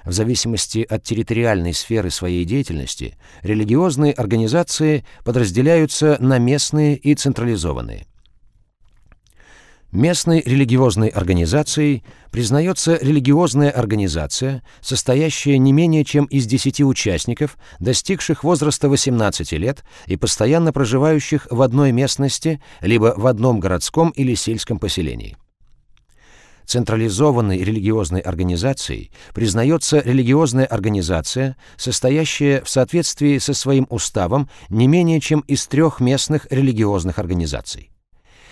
В зависимости от территориальной сферы своей деятельности, религиозные организации подразделяются на местные и централизованные. Местной религиозной организацией признается религиозная организация, состоящая не менее чем из 10 участников, достигших возраста 18 лет и постоянно проживающих в одной местности либо в одном городском или сельском поселении централизованной религиозной организацией признается религиозная организация, состоящая в соответствии со своим уставом не менее чем из трех местных религиозных организаций.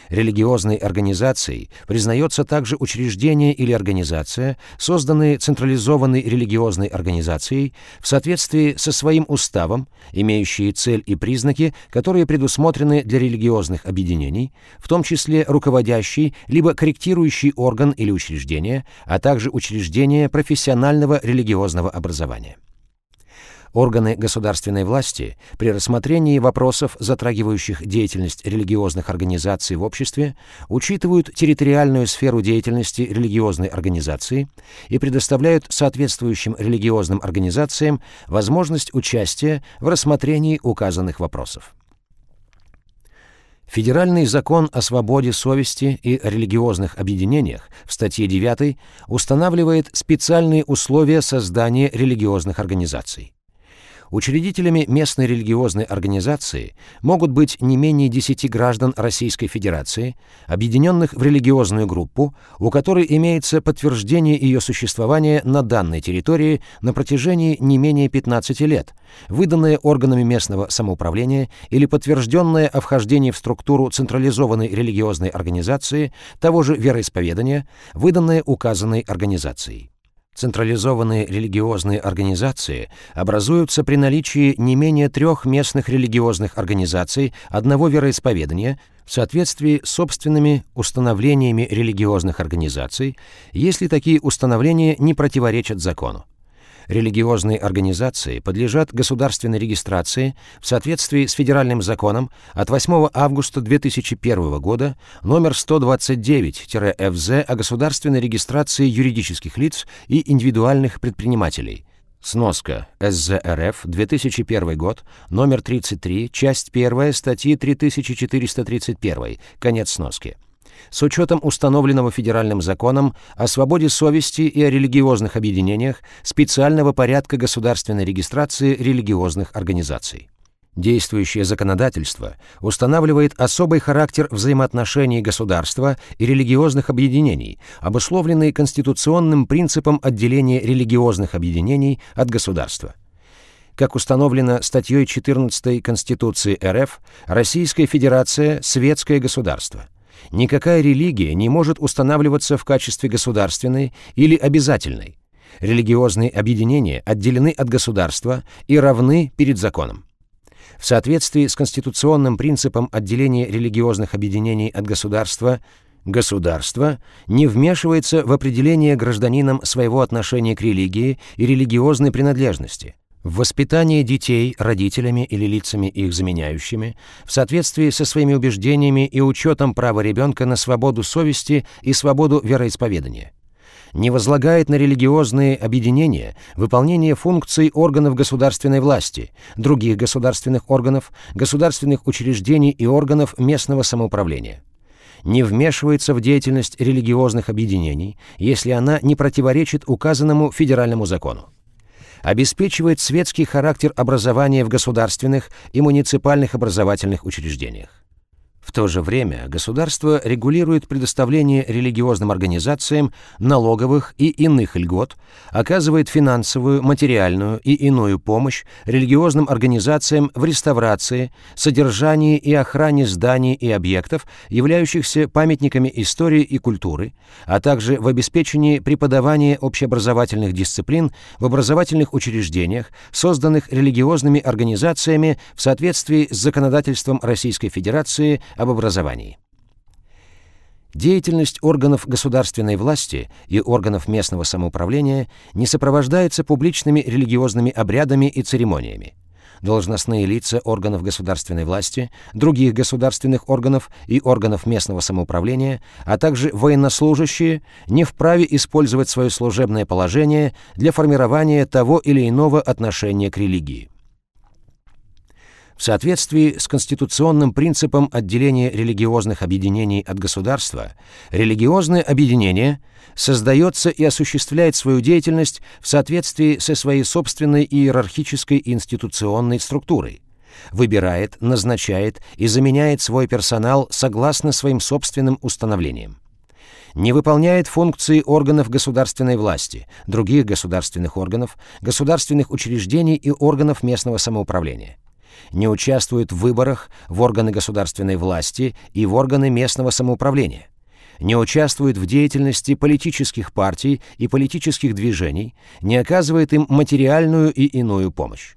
Религиозной организацией признается также учреждение или организация, созданные централизованной религиозной организацией в соответствии со своим уставом, имеющие цель и признаки, которые предусмотрены для религиозных объединений, в том числе руководящий либо корректирующий орган или учреждение, а также учреждение профессионального религиозного образования. Органы государственной власти при рассмотрении вопросов, затрагивающих деятельность религиозных организаций в обществе, учитывают территориальную сферу деятельности религиозной организации и предоставляют соответствующим религиозным организациям возможность участия в рассмотрении указанных вопросов. Федеральный закон о свободе совести и религиозных объединениях в статье 9 устанавливает специальные условия создания религиозных организаций. Учредителями местной религиозной организации могут быть не менее 10 граждан Российской Федерации, объединенных в религиозную группу, у которой имеется подтверждение ее существования на данной территории на протяжении не менее 15 лет, выданное органами местного самоуправления или подтвержденное о вхождении в структуру централизованной религиозной организации того же вероисповедания, выданное указанной организацией. Централизованные религиозные организации образуются при наличии не менее трех местных религиозных организаций одного вероисповедания в соответствии с собственными установлениями религиозных организаций, если такие установления не противоречат закону религиозные организации подлежат государственной регистрации в соответствии с федеральным законом от 8 августа 2001 года номер 129-ФЗ о государственной регистрации юридических лиц и индивидуальных предпринимателей. Сноска. СЗРФ, 2001 год, номер 33, часть 1 статьи 3431. Конец сноски с учетом установленного федеральным законом о свободе совести и о религиозных объединениях специального порядка государственной регистрации религиозных организаций. Действующее законодательство устанавливает особый характер взаимоотношений государства и религиозных объединений, обусловленный конституционным принципом отделения религиозных объединений от государства. Как установлено статьей 14 Конституции РФ, Российская Федерация – светское государство. Никакая религия не может устанавливаться в качестве государственной или обязательной. Религиозные объединения отделены от государства и равны перед законом. В соответствии с конституционным принципом отделения религиозных объединений от государства, государство не вмешивается в определение гражданином своего отношения к религии и религиозной принадлежности – в воспитании детей родителями или лицами их заменяющими, в соответствии со своими убеждениями и учетом права ребенка на свободу совести и свободу вероисповедания. Не возлагает на религиозные объединения выполнение функций органов государственной власти, других государственных органов, государственных учреждений и органов местного самоуправления не вмешивается в деятельность религиозных объединений, если она не противоречит указанному федеральному закону обеспечивает светский характер образования в государственных и муниципальных образовательных учреждениях. В то же время государство регулирует предоставление религиозным организациям налоговых и иных льгот, оказывает финансовую, материальную и иную помощь религиозным организациям в реставрации, содержании и охране зданий и объектов, являющихся памятниками истории и культуры, а также в обеспечении преподавания общеобразовательных дисциплин в образовательных учреждениях, созданных религиозными организациями в соответствии с законодательством Российской Федерации об образовании. Деятельность органов государственной власти и органов местного самоуправления не сопровождается публичными религиозными обрядами и церемониями. Должностные лица органов государственной власти, других государственных органов и органов местного самоуправления, а также военнослужащие не вправе использовать свое служебное положение для формирования того или иного отношения к религии. В соответствии с конституционным принципом отделения религиозных объединений от государства, религиозное объединение создается и осуществляет свою деятельность в соответствии со своей собственной иерархической институционной структурой, выбирает, назначает и заменяет свой персонал согласно своим собственным установлениям. Не выполняет функции органов государственной власти, других государственных органов, государственных учреждений и органов местного самоуправления не участвует в выборах в органы государственной власти и в органы местного самоуправления, не участвует в деятельности политических партий и политических движений, не оказывает им материальную и иную помощь.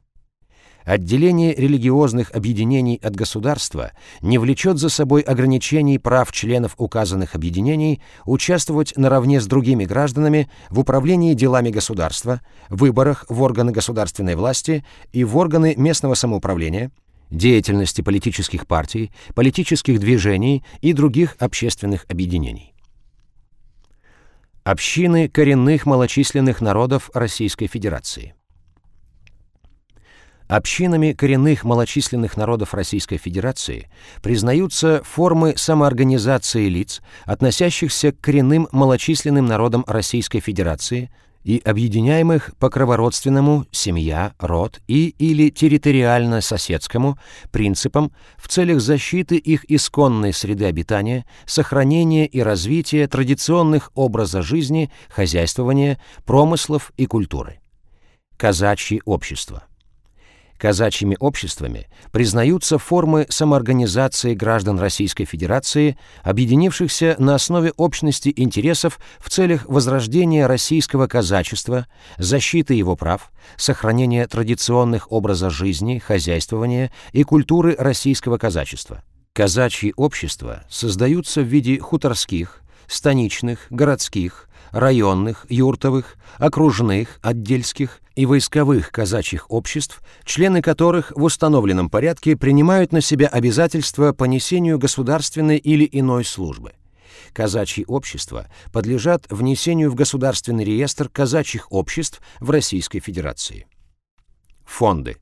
Отделение религиозных объединений от государства не влечет за собой ограничений прав членов указанных объединений участвовать наравне с другими гражданами в управлении делами государства, выборах в органы государственной власти и в органы местного самоуправления, деятельности политических партий, политических движений и других общественных объединений. Общины коренных малочисленных народов Российской Федерации – Общинами коренных малочисленных народов Российской Федерации признаются формы самоорганизации лиц, относящихся к коренным малочисленным народам Российской Федерации и объединяемых по кровородственному семья, род и или территориально-соседскому принципам в целях защиты их исконной среды обитания, сохранения и развития традиционных образа жизни, хозяйствования, промыслов и культуры. Казачье общество – казачьими обществами признаются формы самоорганизации граждан Российской Федерации, объединившихся на основе общности интересов в целях возрождения российского казачества, защиты его прав, сохранения традиционных образа жизни, хозяйствования и культуры российского казачества. Казачьи общества создаются в виде хуторских, станичных, городских, районных, юртовых, окружных, отдельских и войсковых казачьих обществ, члены которых в установленном порядке принимают на себя обязательства по несению государственной или иной службы. Казачьи общества подлежат внесению в Государственный реестр казачьих обществ в Российской Федерации. Фонды.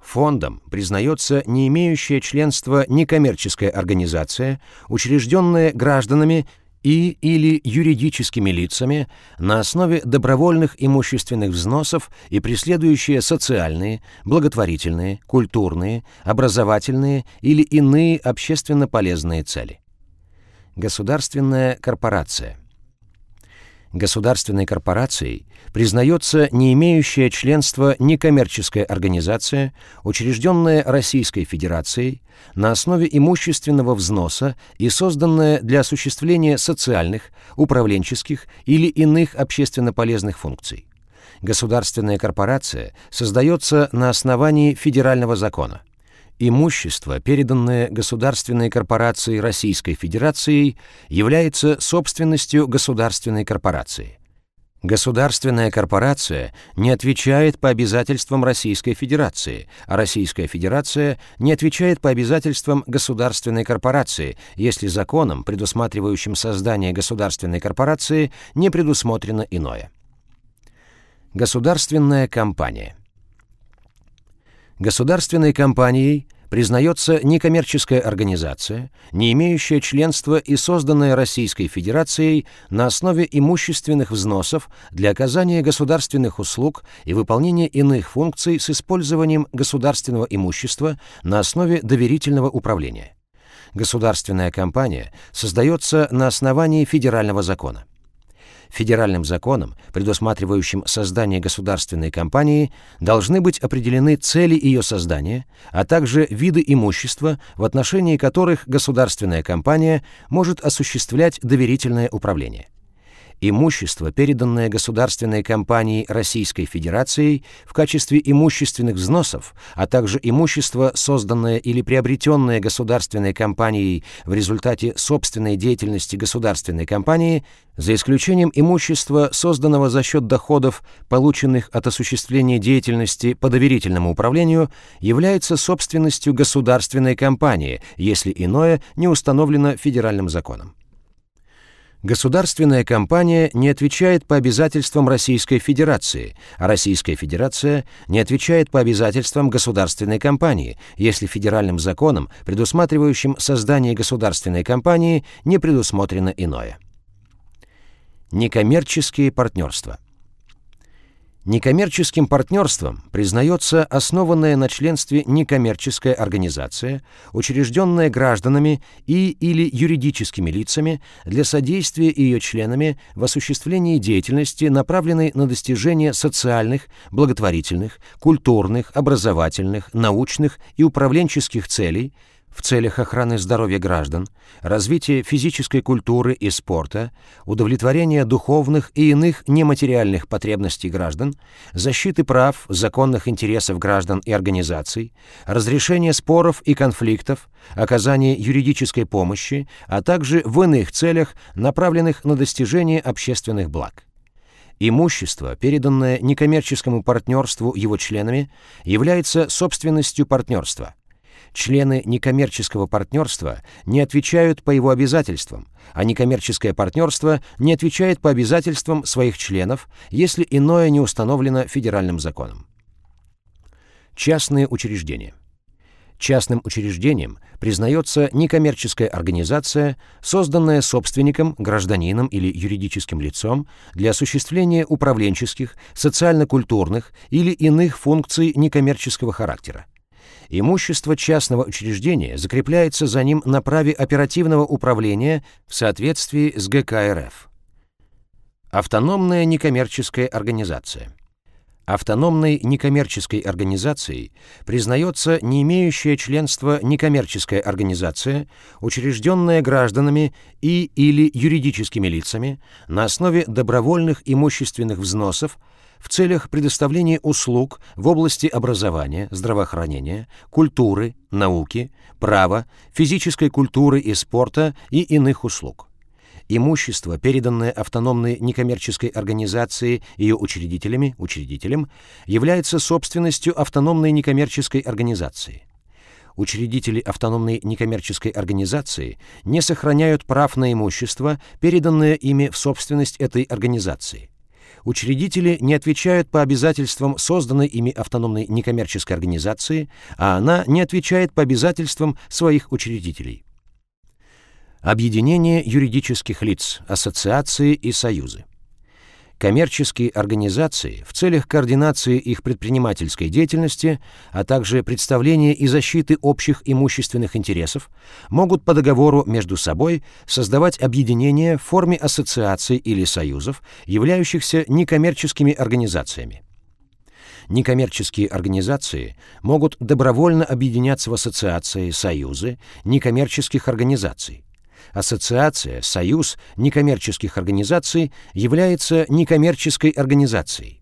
Фондом признается не имеющая членства некоммерческая организация, учрежденная гражданами и или юридическими лицами на основе добровольных имущественных взносов и преследующие социальные, благотворительные, культурные, образовательные или иные общественно полезные цели. Государственная корпорация – государственной корпорацией признается не имеющая членства некоммерческая организация, учрежденная Российской Федерацией на основе имущественного взноса и созданная для осуществления социальных, управленческих или иных общественно полезных функций. Государственная корпорация создается на основании федерального закона. Имущество, переданное государственной корпорацией Российской Федерации, является собственностью государственной корпорации. Государственная корпорация не отвечает по обязательствам Российской Федерации, а Российская Федерация не отвечает по обязательствам государственной корпорации, если законом, предусматривающим создание государственной корпорации, не предусмотрено иное. Государственная компания Государственной компанией признается некоммерческая организация, не имеющая членства и созданная Российской Федерацией на основе имущественных взносов для оказания государственных услуг и выполнения иных функций с использованием государственного имущества на основе доверительного управления. Государственная компания создается на основании федерального закона. Федеральным законом, предусматривающим создание государственной компании, должны быть определены цели ее создания, а также виды имущества, в отношении которых государственная компания может осуществлять доверительное управление. Имущество, переданное государственной компанией Российской Федерацией в качестве имущественных взносов, а также имущество, созданное или приобретенное государственной компанией в результате собственной деятельности государственной компании, за исключением имущества, созданного за счет доходов, полученных от осуществления деятельности по доверительному управлению, является собственностью государственной компании, если иное не установлено федеральным законом. Государственная компания не отвечает по обязательствам Российской Федерации, а Российская Федерация не отвечает по обязательствам государственной компании, если федеральным законом, предусматривающим создание государственной компании, не предусмотрено иное. Некоммерческие партнерства – Некоммерческим партнерством признается основанная на членстве некоммерческая организация, учрежденная гражданами и или юридическими лицами для содействия ее членами в осуществлении деятельности, направленной на достижение социальных, благотворительных, культурных, образовательных, научных и управленческих целей, в целях охраны здоровья граждан, развития физической культуры и спорта, удовлетворения духовных и иных нематериальных потребностей граждан, защиты прав, законных интересов граждан и организаций, разрешения споров и конфликтов, оказания юридической помощи, а также в иных целях, направленных на достижение общественных благ. Имущество, переданное некоммерческому партнерству его членами, является собственностью партнерства – члены некоммерческого партнерства не отвечают по его обязательствам, а некоммерческое партнерство не отвечает по обязательствам своих членов, если иное не установлено федеральным законом. Частные учреждения. Частным учреждением признается некоммерческая организация, созданная собственником, гражданином или юридическим лицом для осуществления управленческих, социально-культурных или иных функций некоммерческого характера. Имущество частного учреждения закрепляется за ним на праве оперативного управления в соответствии с ГК РФ. Автономная некоммерческая организация. Автономной некоммерческой организацией признается не имеющая членства некоммерческая организация, учрежденная гражданами и или юридическими лицами на основе добровольных имущественных взносов в целях предоставления услуг в области образования, здравоохранения, культуры, науки, права, физической культуры и спорта и иных услуг. Имущество, переданное автономной некоммерческой организации ее учредителями, учредителем, является собственностью автономной некоммерческой организации. Учредители автономной некоммерческой организации не сохраняют прав на имущество, переданное ими в собственность этой организации учредители не отвечают по обязательствам созданной ими автономной некоммерческой организации, а она не отвечает по обязательствам своих учредителей. Объединение юридических лиц, ассоциации и союзы коммерческие организации в целях координации их предпринимательской деятельности, а также представления и защиты общих имущественных интересов, могут по договору между собой создавать объединения в форме ассоциаций или союзов, являющихся некоммерческими организациями. Некоммерческие организации могут добровольно объединяться в ассоциации, союзы некоммерческих организаций. Ассоциация, союз некоммерческих организаций является некоммерческой организацией.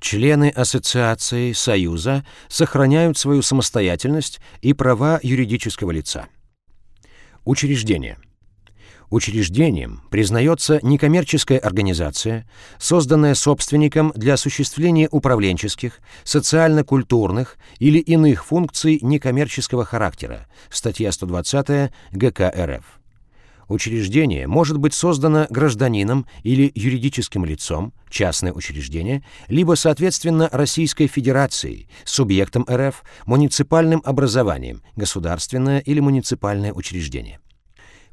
Члены ассоциации, союза сохраняют свою самостоятельность и права юридического лица. Учреждение. Учреждением признается некоммерческая организация, созданная собственником для осуществления управленческих, социально-культурных или иных функций некоммерческого характера, статья 120 ГК РФ. Учреждение может быть создано гражданином или юридическим лицом, частное учреждение, либо, соответственно, Российской Федерацией, субъектом РФ, муниципальным образованием, государственное или муниципальное учреждение.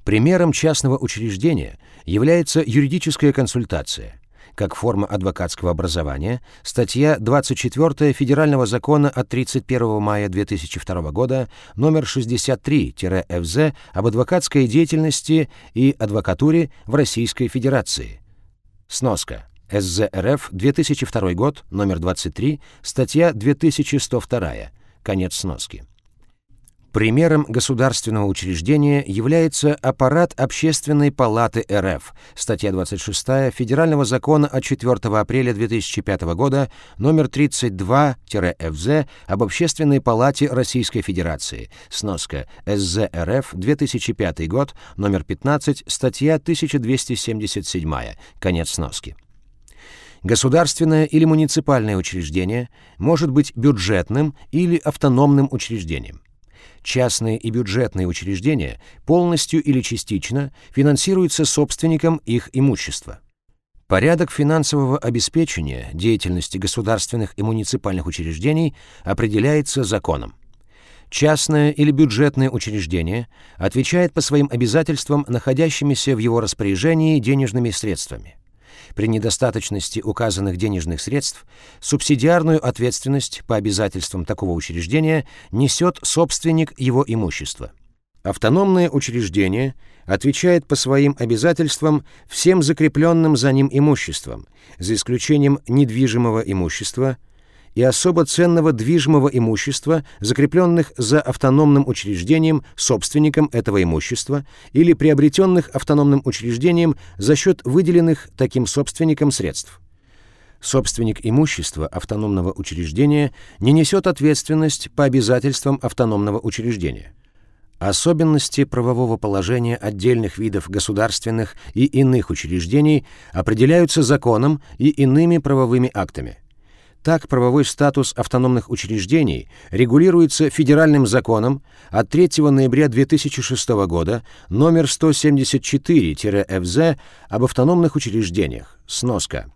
Примером частного учреждения является юридическая консультация – как форма адвокатского образования, статья 24 Федерального закона от 31 мая 2002 года номер 63-ФЗ об адвокатской деятельности и адвокатуре в Российской Федерации. Сноска. СЗРФ, 2002 год, номер 23, статья 2102. Конец сноски. Примером государственного учреждения является аппарат Общественной палаты РФ, статья 26 Федерального закона от 4 апреля 2005 года, номер 32-ФЗ об Общественной палате Российской Федерации, сноска. СЗ РФ, 2005 год, номер 15, статья 1277, конец сноски. Государственное или муниципальное учреждение может быть бюджетным или автономным учреждением частные и бюджетные учреждения полностью или частично финансируются собственником их имущества. Порядок финансового обеспечения деятельности государственных и муниципальных учреждений определяется законом. Частное или бюджетное учреждение отвечает по своим обязательствам находящимися в его распоряжении денежными средствами при недостаточности указанных денежных средств субсидиарную ответственность по обязательствам такого учреждения несет собственник его имущества. Автономное учреждение отвечает по своим обязательствам всем закрепленным за ним имуществом, за исключением недвижимого имущества – и особо ценного движимого имущества, закрепленных за автономным учреждением, собственником этого имущества, или приобретенных автономным учреждением за счет выделенных таким собственником средств. Собственник имущества автономного учреждения не несет ответственность по обязательствам автономного учреждения. Особенности правового положения отдельных видов государственных и иных учреждений определяются законом и иными правовыми актами. Так, правовой статус автономных учреждений регулируется федеральным законом от 3 ноября 2006 года номер 174-ФЗ об автономных учреждениях. Сноска.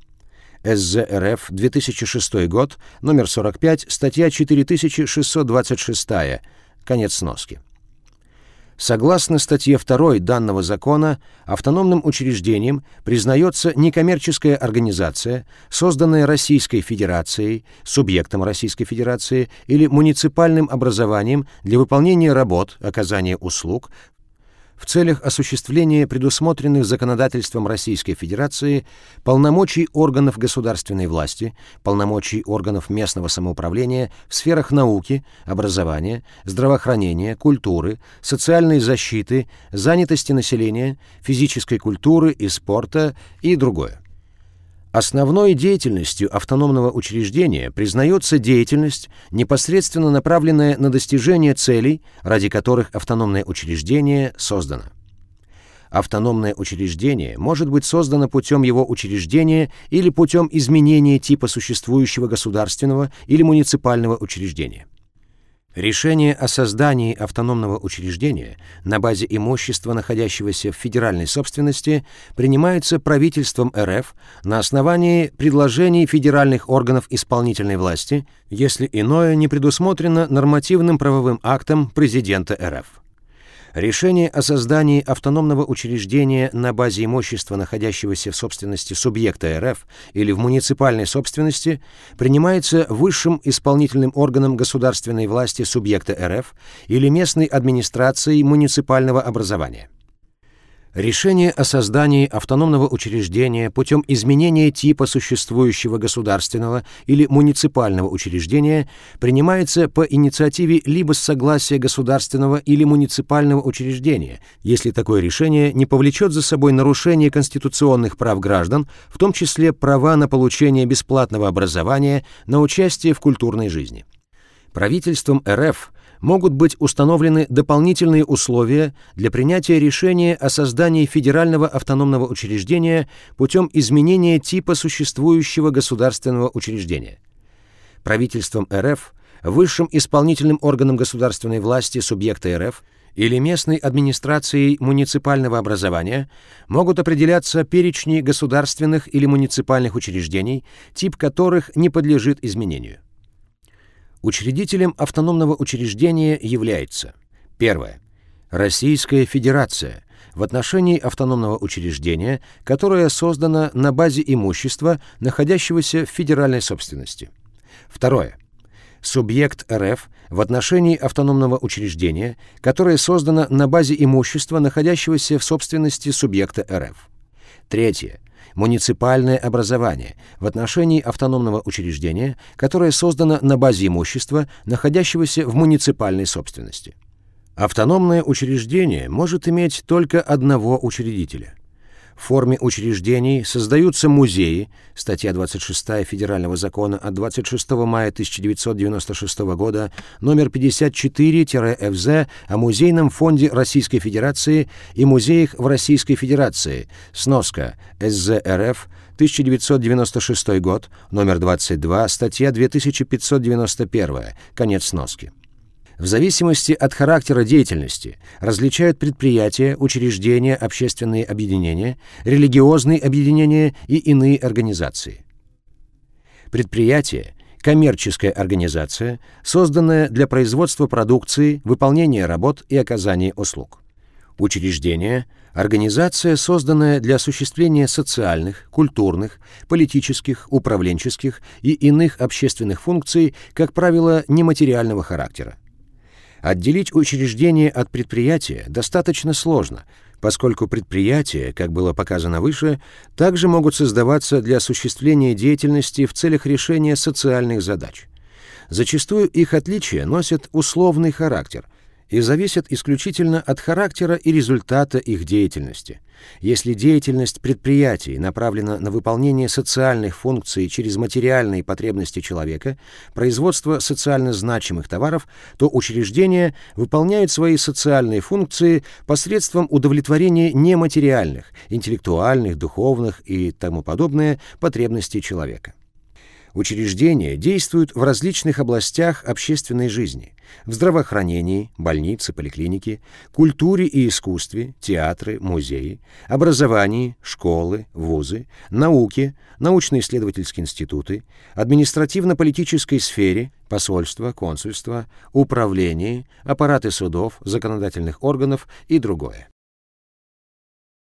СЗРФ, 2006 год, номер 45, статья 4626, конец сноски. Согласно статье 2 данного закона, автономным учреждением признается некоммерческая организация, созданная Российской Федерацией, субъектом Российской Федерации или муниципальным образованием для выполнения работ, оказания услуг, в целях осуществления предусмотренных законодательством Российской Федерации полномочий органов государственной власти, полномочий органов местного самоуправления в сферах науки, образования, здравоохранения, культуры, социальной защиты, занятости населения, физической культуры и спорта и другое. Основной деятельностью автономного учреждения признается деятельность, непосредственно направленная на достижение целей, ради которых автономное учреждение создано. Автономное учреждение может быть создано путем его учреждения или путем изменения типа существующего государственного или муниципального учреждения. Решение о создании автономного учреждения на базе имущества, находящегося в федеральной собственности, принимается правительством РФ на основании предложений федеральных органов исполнительной власти, если иное не предусмотрено нормативным правовым актом президента РФ. Решение о создании автономного учреждения на базе имущества, находящегося в собственности субъекта РФ или в муниципальной собственности, принимается высшим исполнительным органом государственной власти субъекта РФ или местной администрацией муниципального образования. Решение о создании автономного учреждения путем изменения типа существующего государственного или муниципального учреждения принимается по инициативе либо с согласия государственного или муниципального учреждения, если такое решение не повлечет за собой нарушение конституционных прав граждан, в том числе права на получение бесплатного образования, на участие в культурной жизни. Правительством РФ могут быть установлены дополнительные условия для принятия решения о создании федерального автономного учреждения путем изменения типа существующего государственного учреждения. Правительством РФ, высшим исполнительным органом государственной власти субъекта РФ или местной администрацией муниципального образования могут определяться перечни государственных или муниципальных учреждений, тип которых не подлежит изменению. Учредителем автономного учреждения является первое Российская Федерация в отношении автономного учреждения, которое создано на базе имущества, находящегося в федеральной собственности. Второе субъект РФ в отношении автономного учреждения, которое создано на базе имущества, находящегося в собственности субъекта РФ. Третье муниципальное образование в отношении автономного учреждения, которое создано на базе имущества, находящегося в муниципальной собственности. Автономное учреждение может иметь только одного учредителя. В форме учреждений создаются музеи, статья 26 Федерального закона от 26 мая 1996 года, номер 54-ФЗ о Музейном фонде Российской Федерации и музеях в Российской Федерации, сноска. СЗРФ, 1996 год, номер 22, статья 2591, конец сноски в зависимости от характера деятельности различают предприятия, учреждения, общественные объединения, религиозные объединения и иные организации. Предприятие – коммерческая организация, созданная для производства продукции, выполнения работ и оказания услуг. Учреждение – организация, созданная для осуществления социальных, культурных, политических, управленческих и иных общественных функций, как правило, нематериального характера. Отделить учреждение от предприятия достаточно сложно, поскольку предприятия, как было показано выше, также могут создаваться для осуществления деятельности в целях решения социальных задач. Зачастую их отличия носят условный характер – и зависят исключительно от характера и результата их деятельности. Если деятельность предприятий направлена на выполнение социальных функций через материальные потребности человека, производство социально значимых товаров, то учреждения выполняют свои социальные функции посредством удовлетворения нематериальных, интеллектуальных, духовных и тому подобное потребностей человека. Учреждения действуют в различных областях общественной жизни – в здравоохранении, больницы, поликлиники, культуре и искусстве, театры, музеи, образовании, школы, вузы, науке, научно-исследовательские институты, административно-политической сфере, посольства, консульства, управлении, аппараты судов, законодательных органов и другое.